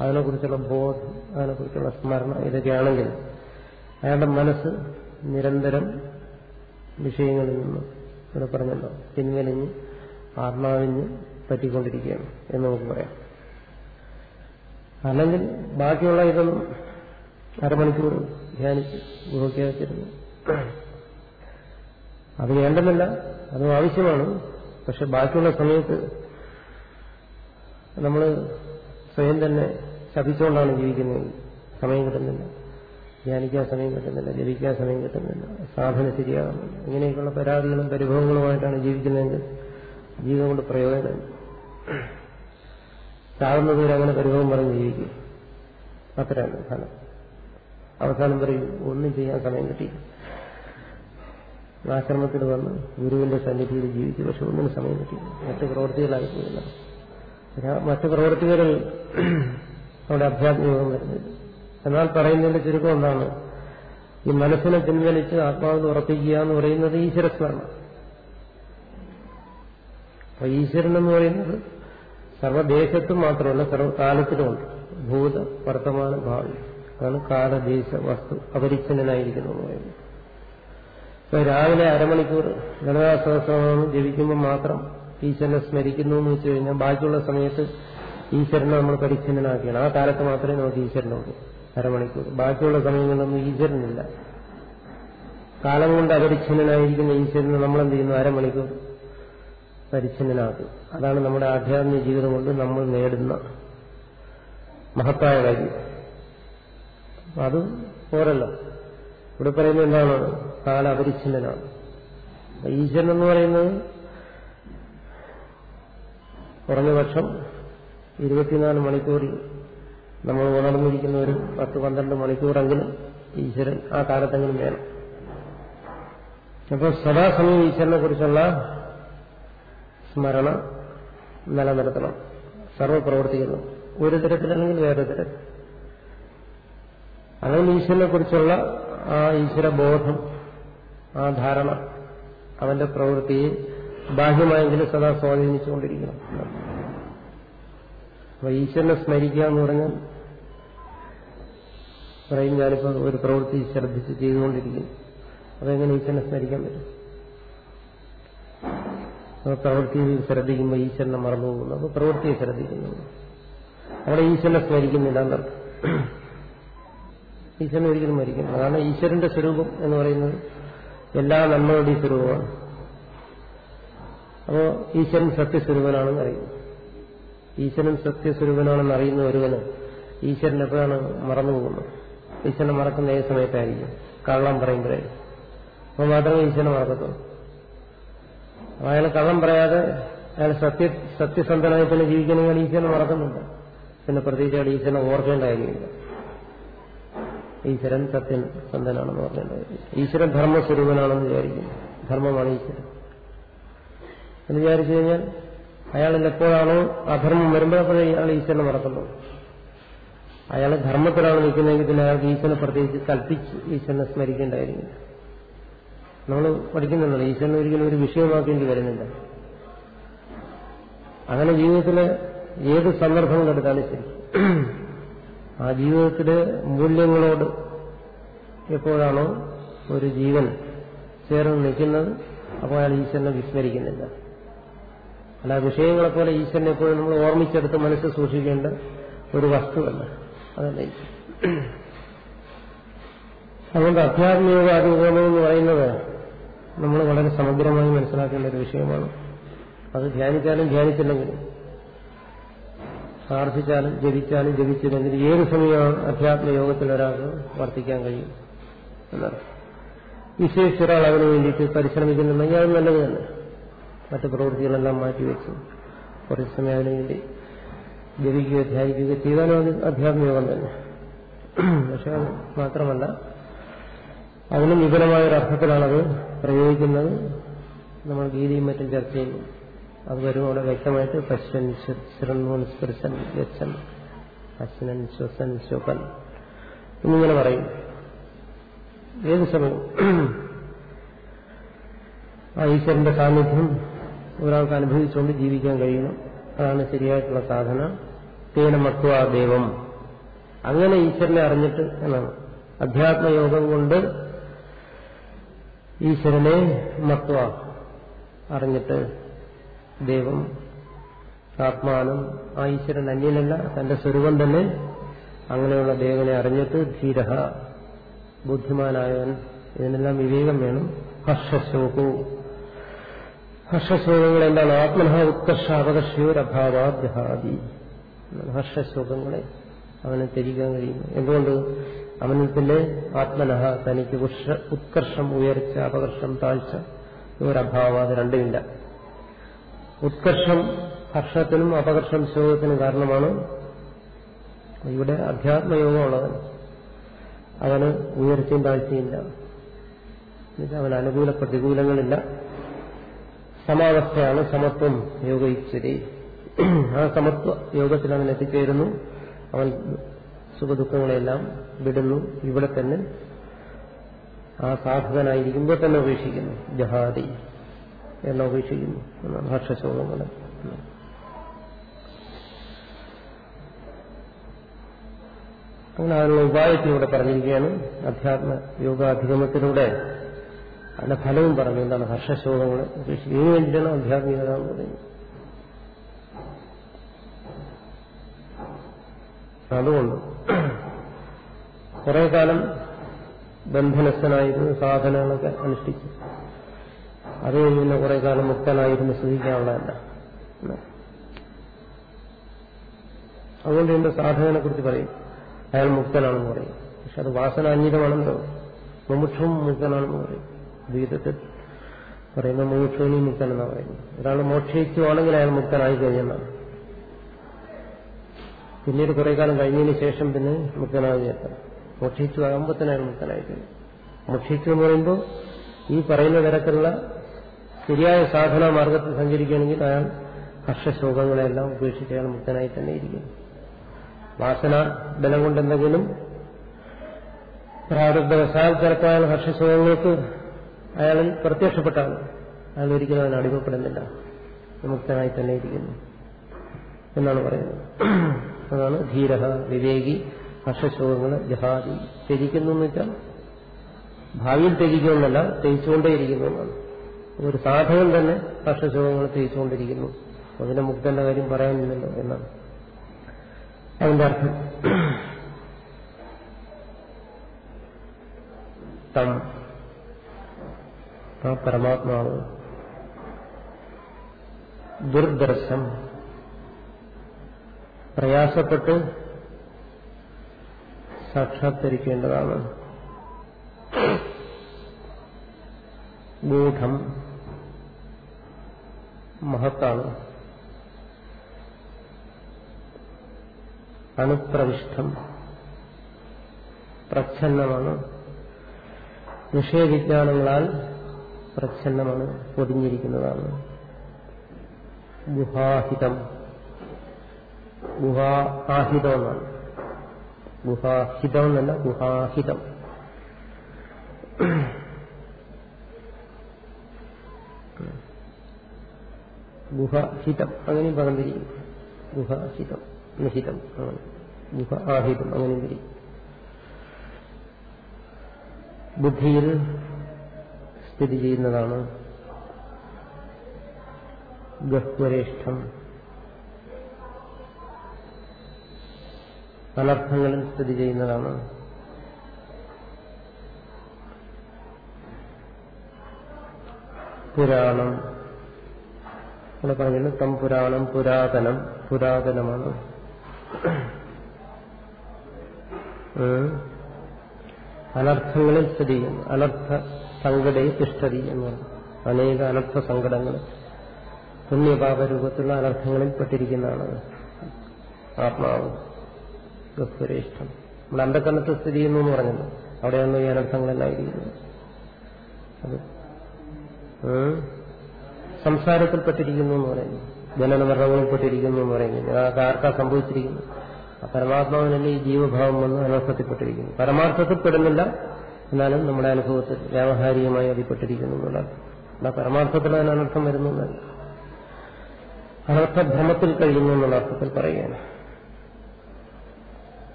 അതിനെക്കുറിച്ചുള്ള ബോധം അതിനെക്കുറിച്ചുള്ള സ്മരണ ഇതൊക്കെയാണെങ്കിൽ അയാളുടെ മനസ്സ് നിരന്തരം വിഷയങ്ങളിൽ നിന്ന് ഇവിടെ പറഞ്ഞല്ലോ പിൻവലിഞ്ഞ് ആത്മാവിന് പറ്റിക്കൊണ്ടിരിക്കുകയാണ് എന്ന് നമുക്ക് പറയാം. അല്ലെങ്കിൽ ബാക്കിയുള്ള ഇതൊന്നും അരമണിക്കൂർ ധ്യാനിച്ച് ഗുഹയ്ക്കകത്തിരുന്നു അത് വേണ്ടെന്നല്ല അതും ആവശ്യമാണ്. പക്ഷെ ബാക്കിയുള്ള സമയത്ത് നമ്മൾ സ്വയം തന്നെ ശപിച്ചുകൊണ്ടാണ് ജീവിക്കുന്നത്. സമയം കിട്ടുന്നില്ല. ധ്യാനിക്കാൻ സമയം കിട്ടുന്നില്ല ജപിക്കാൻ സമയം കിട്ടുന്നില്ല സാധന ശരിയാകുന്നില്ല ഇങ്ങനെയൊക്കെയുള്ള പരാതികളും പരിഭവങ്ങളുമായിട്ടാണ് ജീവിക്കുന്നതെങ്കിൽ ജീവിതം കൊണ്ട് പ്രയോജനം. ചാകുന്നതുവരെ അങ്ങനെ പരിഭവം പറഞ്ഞ് ജീവിക്കും. അത്രയാണ് ഫലം. അവസാനം പറയും ഒന്നും ചെയ്യാൻ സമയം കിട്ടി. ആശ്രമത്തിൽ വന്ന് ഗുരുവിന്റെ സന്നിധിയിൽ ജീവിച്ചു. പക്ഷെ ഒന്നിനും സമയം കിട്ടി. മറ്റു പ്രവൃത്തികളായി പോയില്ല. മറ്റു പ്രവൃത്തികളിൽ അവിടെ അധ്യാത്മികം വരുന്നില്ല. എന്നാൽ പറയുന്നതിന്റെ ചുരുക്കം എന്താണ്? ഈ മനസ്സിനെ പിൻവലിച്ച് ആത്മാവിൽ ഉറപ്പിക്കുക എന്ന് പറയുന്നത് ഈശ്വരസ്മരണം. അപ്പൊ ഈശ്വരൻ എന്ന് പറയുന്നത് സർവദേശത്തും മാത്രമല്ല സർവകാലത്തിലുമുണ്ട് ഭൂത വർത്തമാന ഭാവി. അതാണ് കാലദേശ വസ്തു. അപരിച്ഛനായിരിക്കുന്നു ഇപ്പൊ രാവിലെ അരമണിക്കൂർ ലളിതാ സഹസ്രനാമം ജപിക്കുമ്പോൾ മാത്രം ഈശ്വരനെ സ്മരിക്കുന്നു എന്ന് വെച്ച് കഴിഞ്ഞാൽ ബാക്കിയുള്ള സമയത്ത് ഈശ്വരനെ നമ്മൾ പരിച്ഛിന്നനാക്കിയാണ് ആ കാലത്ത് മാത്രമേ നമുക്ക് ഈശ്വരനുള്ളൂ അരമണിക്കൂർ. ബാക്കിയുള്ള സമയങ്ങളിലൊന്നും ഈശ്വരനില്ല. കാലം കൊണ്ട് അപരിച്ഛിന്നനായിരിക്കുന്ന ഈശ്വരനെ നമ്മളെന്ത് ചെയ്യുന്നു? അരമണിക്കൂർ പരിച്ഛിന്നനാക്കും അതാണ് നമ്മുടെ ആധ്യാത്മിക ജീവിതം കൊണ്ട് നമ്മൾ നേടുന്ന മഹത്തായ കാര്യം അത് പോരല്ലോ. ഇവിടെ പറയുന്നത് എന്താണ്? കാല അപരിച്ഛിന്നനാണ് ഈശ്വരൻ എന്ന് പറയുന്നത് കുറഞ്ഞ പക്ഷം ഇരുപത്തിനാല് മണിക്കൂറിൽ നമ്മൾ ഉണർന്നിരിക്കുന്ന ഒരു പത്ത് പന്ത്രണ്ട് മണിക്കൂറെങ്കിലും ഈശ്വരൻ ആ കാലത്തെങ്കിലും വേണം. അപ്പോൾ സദാസമയം ഈശ്വരനെ കുറിച്ചുള്ള സ്മരണ നിലനിർത്തണം. സർവപ്രവർത്തിക്കുന്നു ഒരു തരത്തിലല്ലെങ്കിൽ വേറെ തരത്തിൽ അങ്ങനെ ഈശ്വരനെ കുറിച്ചുള്ള ആ ഈശ്വരബോധം ആ ധാരണ അവന്റെ പ്രവൃത്തിയെ ബാഹ്യമായെങ്കിലും സദാ സ്വാധീനിച്ചുകൊണ്ടിരിക്കണം. അപ്പൊ ഈശ്വരനെ സ്മരിക്കുക എന്ന് പറഞ്ഞാൽ പറയും ഞാനിപ്പോ ഒരു പ്രവൃത്തി ശ്രദ്ധിച്ച് ചെയ്തുകൊണ്ടിരിക്കും അതെങ്ങനെ ഈശ്വരനെ സ്മരിക്കാൻ പറ്റും? പ്രവൃത്തിയിൽ ശ്രദ്ധിക്കുമ്പോൾ ഈശ്വരനെ മറന്നു പോകുന്നു അപ്പൊ പ്രവൃത്തിയെ ശ്രദ്ധിക്കുന്നു. അവിടെ ഈശ്വരനെ സ്മരിക്കുന്നില്ല എന്നർത്ഥം ഈശ്വരനെ ഒരിക്കലും മരിക്കുന്നു അതാണ് ഈശ്വരന്റെ സ്വരൂപം എന്ന് പറയുന്നത്. എല്ലാ നന്മകളുടെയും സ്വരൂപമാണ്. അപ്പോ ഈശ്വരൻ സത്യസ്വരൂപനാണെന്ന് അറിയുന്നു. ഈശ്വരൻ സത്യസ്വരൂപനാണെന്ന് അറിയുന്ന ഒരുവന് ഈശ്വരൻ എപ്പോഴാണ് മറന്നു പോകുന്നത് ഈശ്വരനെ മറക്കുന്ന ഏത് സമയത്തായിരിക്കും? കള്ളം പറയുമ്പോഴേ അപ്പൊ മാത്രമേ ഈശ്വരനെ മറക്കത്തുള്ളൂ. അയാൾ കള്ളം പറയാതെ അയാൾ സത്യ സത്യസന്ധനായി തന്നെ ജീവിക്കണമെങ്കിൽ ഈശ്വരനെ മറക്കുന്നുണ്ട്. പിന്നെ പ്രത്യേകിച്ച് അയാൾ ഈശ്വരനെ ഓർക്കേണ്ട കാര്യമില്ല ഈശ്വരൻ സത്യൻ സന്തനാണെന്ന് പറഞ്ഞിട്ടുണ്ട് ഈശ്വരൻ ധർമ്മസ്വരൂപനാണെന്ന് വിചാരിക്കുന്നു. ധർമ്മമാണ് ഈശ്വരൻ. എന്ന് വിചാരിച്ചു കഴിഞ്ഞാൽ അയാളിൽ എപ്പോഴാണോ അധർമ്മം വരുമ്പോഴപ്പോഴേ അയാൾ ഈശ്വരനെ മറക്കുന്നു. അയാൾ ധർമ്മത്തിലാണ് നിൽക്കുന്നതെങ്കിൽ പിന്നെ അയാൾക്ക് ഈശ്വരനെ പ്രത്യേകിച്ച് കൽപ്പിച്ച് ഈശ്വരനെ സ്മരിക്കേണ്ടായിരിക്കും നമ്മൾ പഠിക്കുന്നുണ്ടല്ലോ. ഈശ്വരനെ ഒരിക്കലും ഒരു വിഷയമാക്കേണ്ടി വരുന്നില്ല. അങ്ങനെ ജീവിതത്തിൽ ഏത് സന്ദർഭങ്ങളെടുത്താലും ശരി. ആ ജീവിതത്തിലെ മൂല്യങ്ങളോട് എപ്പോഴാണോ ഒരു ജീവൻ ചേർന്ന് നിൽക്കുന്നത് അപ്പോൾ അയാൾ ഈശ്വരനെ വിസ്മരിക്കുന്നില്ല. അല്ല വിഷയങ്ങളെ പോലെ ഈശ്വരനെ എപ്പോഴും നമ്മൾ ഓർമ്മിച്ചെടുത്ത് മനസ്സിൽ സൂക്ഷിക്കേണ്ട ഒരു വസ്തുവല്ല. അതല്ല അതുകൊണ്ട് അധ്യാത്മിക അനുഭവം എന്ന് പറയുന്നത് നമ്മൾ വളരെ സമഗ്രമായി മനസ്സിലാക്കേണ്ട ഒരു വിഷയമാണ്. അത് ധ്യാനിച്ചാലും ധ്യാനിച്ചില്ലെങ്കിലും പ്രാർത്ഥിച്ചാലും ജപിച്ചാലും ജപിച്ചില്ലെങ്കിലും ഏത് സമയമാണ് അധ്യാത്മയോഗത്തിൽ ഒരാൾക്ക് വർത്തിക്കാൻ കഴിയും എന്നർത്ഥം. വിശേഷിച്ച ഒരാൾ അതിനു വേണ്ടിയിട്ട് പരിശ്രമിക്കുന്നുണ്ടെങ്കിൽ അത് നല്ലത് തന്നെ മറ്റു പ്രവൃത്തികളെല്ലാം മാറ്റിവെച്ച് കുറച്ച് സമയം അതിനു വേണ്ടി ജപിക്കുകയോ ധ്യാനിക്കുകയോ ചെയ്താലും അത് അധ്യാത്മയോഗം തന്നെ. പക്ഷെ മാത്രമല്ല അതിനും വിപുലമായ ഒരു അർത്ഥത്തിലാണത് പ്രയോഗിക്കുന്നത് നമ്മൾ ഗീതയും മറ്റും ചർച്ച ചെയ്യുന്നു അത് വരും അവിടെ വ്യക്തമായിട്ട് പശ്ചൻ ശൃണ്വൻ സ്പൃശൻ ഗച്ഛൻ അശ്വനൻ ശ്വസൻ ശുഭൻ എന്നിങ്ങനെ പറയും. ഏത് സമയം ആ ഈശ്വരന്റെ സാന്നിധ്യം ഒരാൾക്ക് അനുഭവിച്ചുകൊണ്ട് ജീവിക്കാൻ കഴിയണം. അതാണ് ശരിയായിട്ടുള്ള സാധന. തേന മത്വ ദൈവം. അങ്ങനെ ഈശ്വരനെ അറിഞ്ഞിട്ട് എന്നാണ്. അധ്യാത്മയോഗം കൊണ്ട് ഈശ്വരനെ മത്വ അറിഞ്ഞിട്ട് ദൈവം ആത്മാനം ആ ഈശ്വരൻ അന്യനല്ല തന്റെ സ്വരൂപം തന്നെ അങ്ങനെയുള്ള ദേവനെ അറിഞ്ഞിട്ട് ധീര ബുദ്ധിമാനായവൻ ഇതിനെല്ലാം വിവേകം വേണം. ഹർഷശോകു. ഹർഷശോകങ്ങൾ എന്താണ്? ആത്മനഃ ഉത്കർഷ അപകർഷയോരഭാവാദ്യഹാദി ഹർഷശോകങ്ങളെ അവനെ ത്യജിക്കാൻ കഴിയുന്നു. എന്തുകൊണ്ട്? അവനിൽ തന്നെ ആത്മനഃ തനിക്ക് ഉത്കർഷം ഉയർച്ച അപകർഷം താഴ്ച ഒരഭാവം അത് രണ്ടുമില്ല ഉത്കർഷം ഹർഷത്തിനും അപകർഷം ശോകത്തിനും കാരണമാണ് ഇവിടെ അധ്യാത്മയോഗമുള്ളവൻ അവന് ഉയർച്ചയും താഴ്ചയില്ല അവന് അനുകൂല പ്രതികൂലങ്ങളില്ല. സമാവസ്ഥയാണ് സമത്വം യോഗയിച്ചതി. ആ സമത്വ യോഗത്തിൽ അവൻ എത്തിച്ചേരുന്നു. അവൻ സുഖദുഃഖങ്ങളെല്ലാം വിടുന്നു. ഇവിടെ തന്നെ ആ സാധകനായിരിക്കുമ്പോൾ തന്നെ ഉപേക്ഷിക്കുന്നു. ജഹാദി എല്ലാം ഉപേക്ഷിക്കുന്നു. എന്നാണ് ഹർഷശോകങ്ങളെ അങ്ങനെ അതിനുള്ള ഉപായത്തിലൂടെ പറഞ്ഞിരിക്കുകയാണ്. അധ്യാത്മ യോഗാധിഗമത്തിലൂടെ അതിന്റെ ഫലവും പറഞ്ഞു. എന്താണ് ഹർഷശോകങ്ങൾ ഇതിനു വേണ്ടിയിട്ടാണ് അധ്യാത്മികത എന്ന് പറയുന്നത് അതുകൊണ്ട് കുറെ കാലം ബന്ധനസ്ഥനായിരുന്നു സാധനങ്ങളൊക്കെ അനുഷ്ഠിച്ചു. അത് കഴിഞ്ഞ് കുറെ കാലം മുക്തനായിരുന്നു ശ്രദ്ധിക്കാനുള്ളതല്ല അതുകൊണ്ട് എന്റെ സാധകനെ കുറിച്ച് പറയും. അയാൾ മുക്തനാണെന്ന് പറയും. പക്ഷെ അത് വാസനാന്യതമാണല്ലോ മുമുക്ഷവും മുക്തനാണെന്ന് പറയും. ദ്വീതത്തിൽ പറയുന്ന മുമുക്ഷുവിനി മുക്തനെന്നാണ് പറയുന്നത്. ഒരാൾ മോക്ഷിച്ചുവാണെങ്കിൽ അയാൾ മുക്തനായി കഴിഞ്ഞെന്നാണ് പിന്നീട് കുറെ കാലം കഴിഞ്ഞതിന് ശേഷം പിന്നെ മുക്തനാകുകയല്ല മോക്ഷിച്ചു മുക്തനായി കഴിഞ്ഞു മോക്ഷിച്ചു എന്ന് പറയുമ്പോൾ ഈ പറയുന്ന തരത്തിലുള്ള ശരിയായ സാധനാ മാർഗത്തിൽ സഞ്ചരിക്കുകയാണെങ്കിൽ അയാൾ ഹർഷശോകങ്ങളെല്ലാം ഉപേക്ഷിച്ച് അയാൾ മുക്തനായി തന്നെ ഇരിക്കും വാസന ബലം കൊണ്ടെന്തെങ്കിലും പ്രാരബ്ധവസാൽ ചിലപ്പോൾ അയാൾ ഹർഷശോകങ്ങൾക്ക് അയാളിൽ പ്രത്യക്ഷപ്പെട്ടാണ്. അയാൾ ഒരിക്കലും അതിന് അടിമപ്പെടുന്നില്ല. മുക്തനായി തന്നെ ഇരിക്കുന്നു. എന്നാണ് പറയുന്നത്. അതാണ് ധീര വിവേകി ഹർഷശോകങ്ങൾ ജഹാദി. ത്യജിക്കുന്നു എന്ന് വെച്ചാൽ ഭാവിയിൽ ത്യജിക്കുമെന്നല്ല ത്യജിച്ചുകൊണ്ടേയിരിക്കുന്നു എന്നാണ്. ഒരു സാധകൻ തന്നെ ഹർഷശോകങ്ങൾ ത്യജിച്ചുകൊണ്ടിരിക്കുന്നു. അതിനെ മുക്തന്റെ കാര്യം പറയാനില്ലല്ലോ എന്നാണ്. അതിന്റെ അർത്ഥം. തം. ആ പരമാത്മാവ്. ദുർദർശം. പ്രയാസപ്പെട്ട് സാക്ഷാത്കരിക്കേണ്ടതാണ്. ഗൂഢം മഹത്താണ്. അണുപ്രവിഷ്ടം പ്രച്ഛന്നമാണ്. വിഷയവിജ്ഞാനങ്ങളാൽ പ്രച്ഛന്നമാണ് പൊതിഞ്ഞിരിക്കുന്നതാണ്. ഗുഹാഹിതം ഗുഹാഹിതം എന്നാണ് ഗുഹാഹിതം. എന്നല്ല ഗുഹാഹിതം ഗുഹഹിതം അങ്ങനെയും പറഞ്ഞിരിക്കും ഗുഹഹിതം നിഹിതം അങ്ങനെ. ഗുഹ ആഹിതം അങ്ങനെയും തിരിക്കും ബുദ്ധിയിൽ സ്ഥിതി ചെയ്യുന്നതാണ് ഗഹ്വരേഷ്ഠം. അനർത്ഥങ്ങളിൽ സ്ഥിതി ചെയ്യുന്നതാണ്. പുരാണം. ഇവിടെ പറഞ്ഞിട്ടുണ്ട് തം പുരാണം പുരാതനം പുരാതനമാണ്. അനർത്ഥങ്ങളിൽ സ്ഥിതി ചെയ്യുന്നു. അനർത്ഥ സങ്കടയെ തിഷ്ഠതി എന്ന് പറഞ്ഞു അനേക അനർത്ഥ സങ്കടങ്ങൾ പുണ്യപാപ രൂപത്തിലുള്ള അനർത്ഥങ്ങളിൽ പെട്ടിരിക്കുന്നതാണ് ആത്മാവ്. ഗസ്വരേഷ്ഠം നമ്മുടെ അന്ധക്കരണത്തിൽ സ്ഥിതി ചെയ്യുന്നു എന്ന് പറഞ്ഞത് അവിടെയാണ് ഈ അനർത്ഥങ്ങളെല്ലാം ഇരിക്കുന്നത് അത് സംസാരത്തിൽപ്പെട്ടിരിക്കുന്നു എന്ന് പറയുന്നു. ജനന മരണങ്ങളിൽപ്പെട്ടിരിക്കുന്നു എന്ന് പറയുന്നു ഞങ്ങൾക്ക് ആർക്കാ സംഭവിച്ചിരിക്കുന്നു പരമാത്മാവിനല്ലേ ഈ ജീവഭാവം വന്ന് അനർത്ഥത്തിൽപ്പെട്ടിരിക്കുന്നു. പരമാർത്ഥത്തിൽ പെടുന്നില്ല എന്നാലും നമ്മുടെ അനുഭവത്തിൽ വ്യാവഹാരികമായി അതിൽപ്പെട്ടിരിക്കുന്നു എന്നുള്ള പരമാർത്ഥത്തിൽ അനർത്ഥം വരുന്നു എന്നല്ല. അനർത്ഥഭ്രമത്തിൽ കഴിയുന്നു എന്നുള്ള അർത്ഥത്തിൽ പറയുകയാണ്.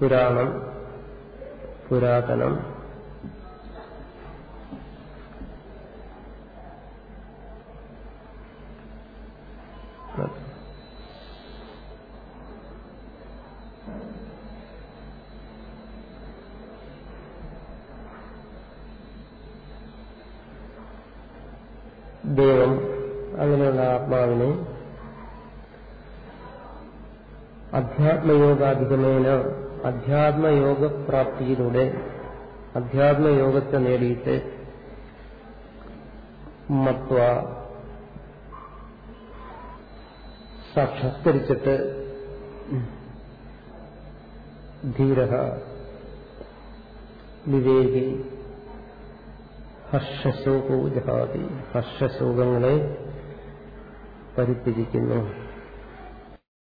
പുരാണം പുരാതനം. ദൈവം അങ്ങനെയുള്ള ആത്മാവിനെ അധ്യാത്മയോഗാധികമേന അധ്യാത്മയോഗപ്രാപ്തിയിലൂടെ അധ്യാത്മയോഗത്തെ നേടിയിട്ട് മത്വ സാക്ഷാത്കരിച്ചിട്ട് ധീര വിവേകി ഹർഷശോകോ ജഹാതി ഹർഷശോകങ്ങളെ പരിത്യജിക്കുന്നു.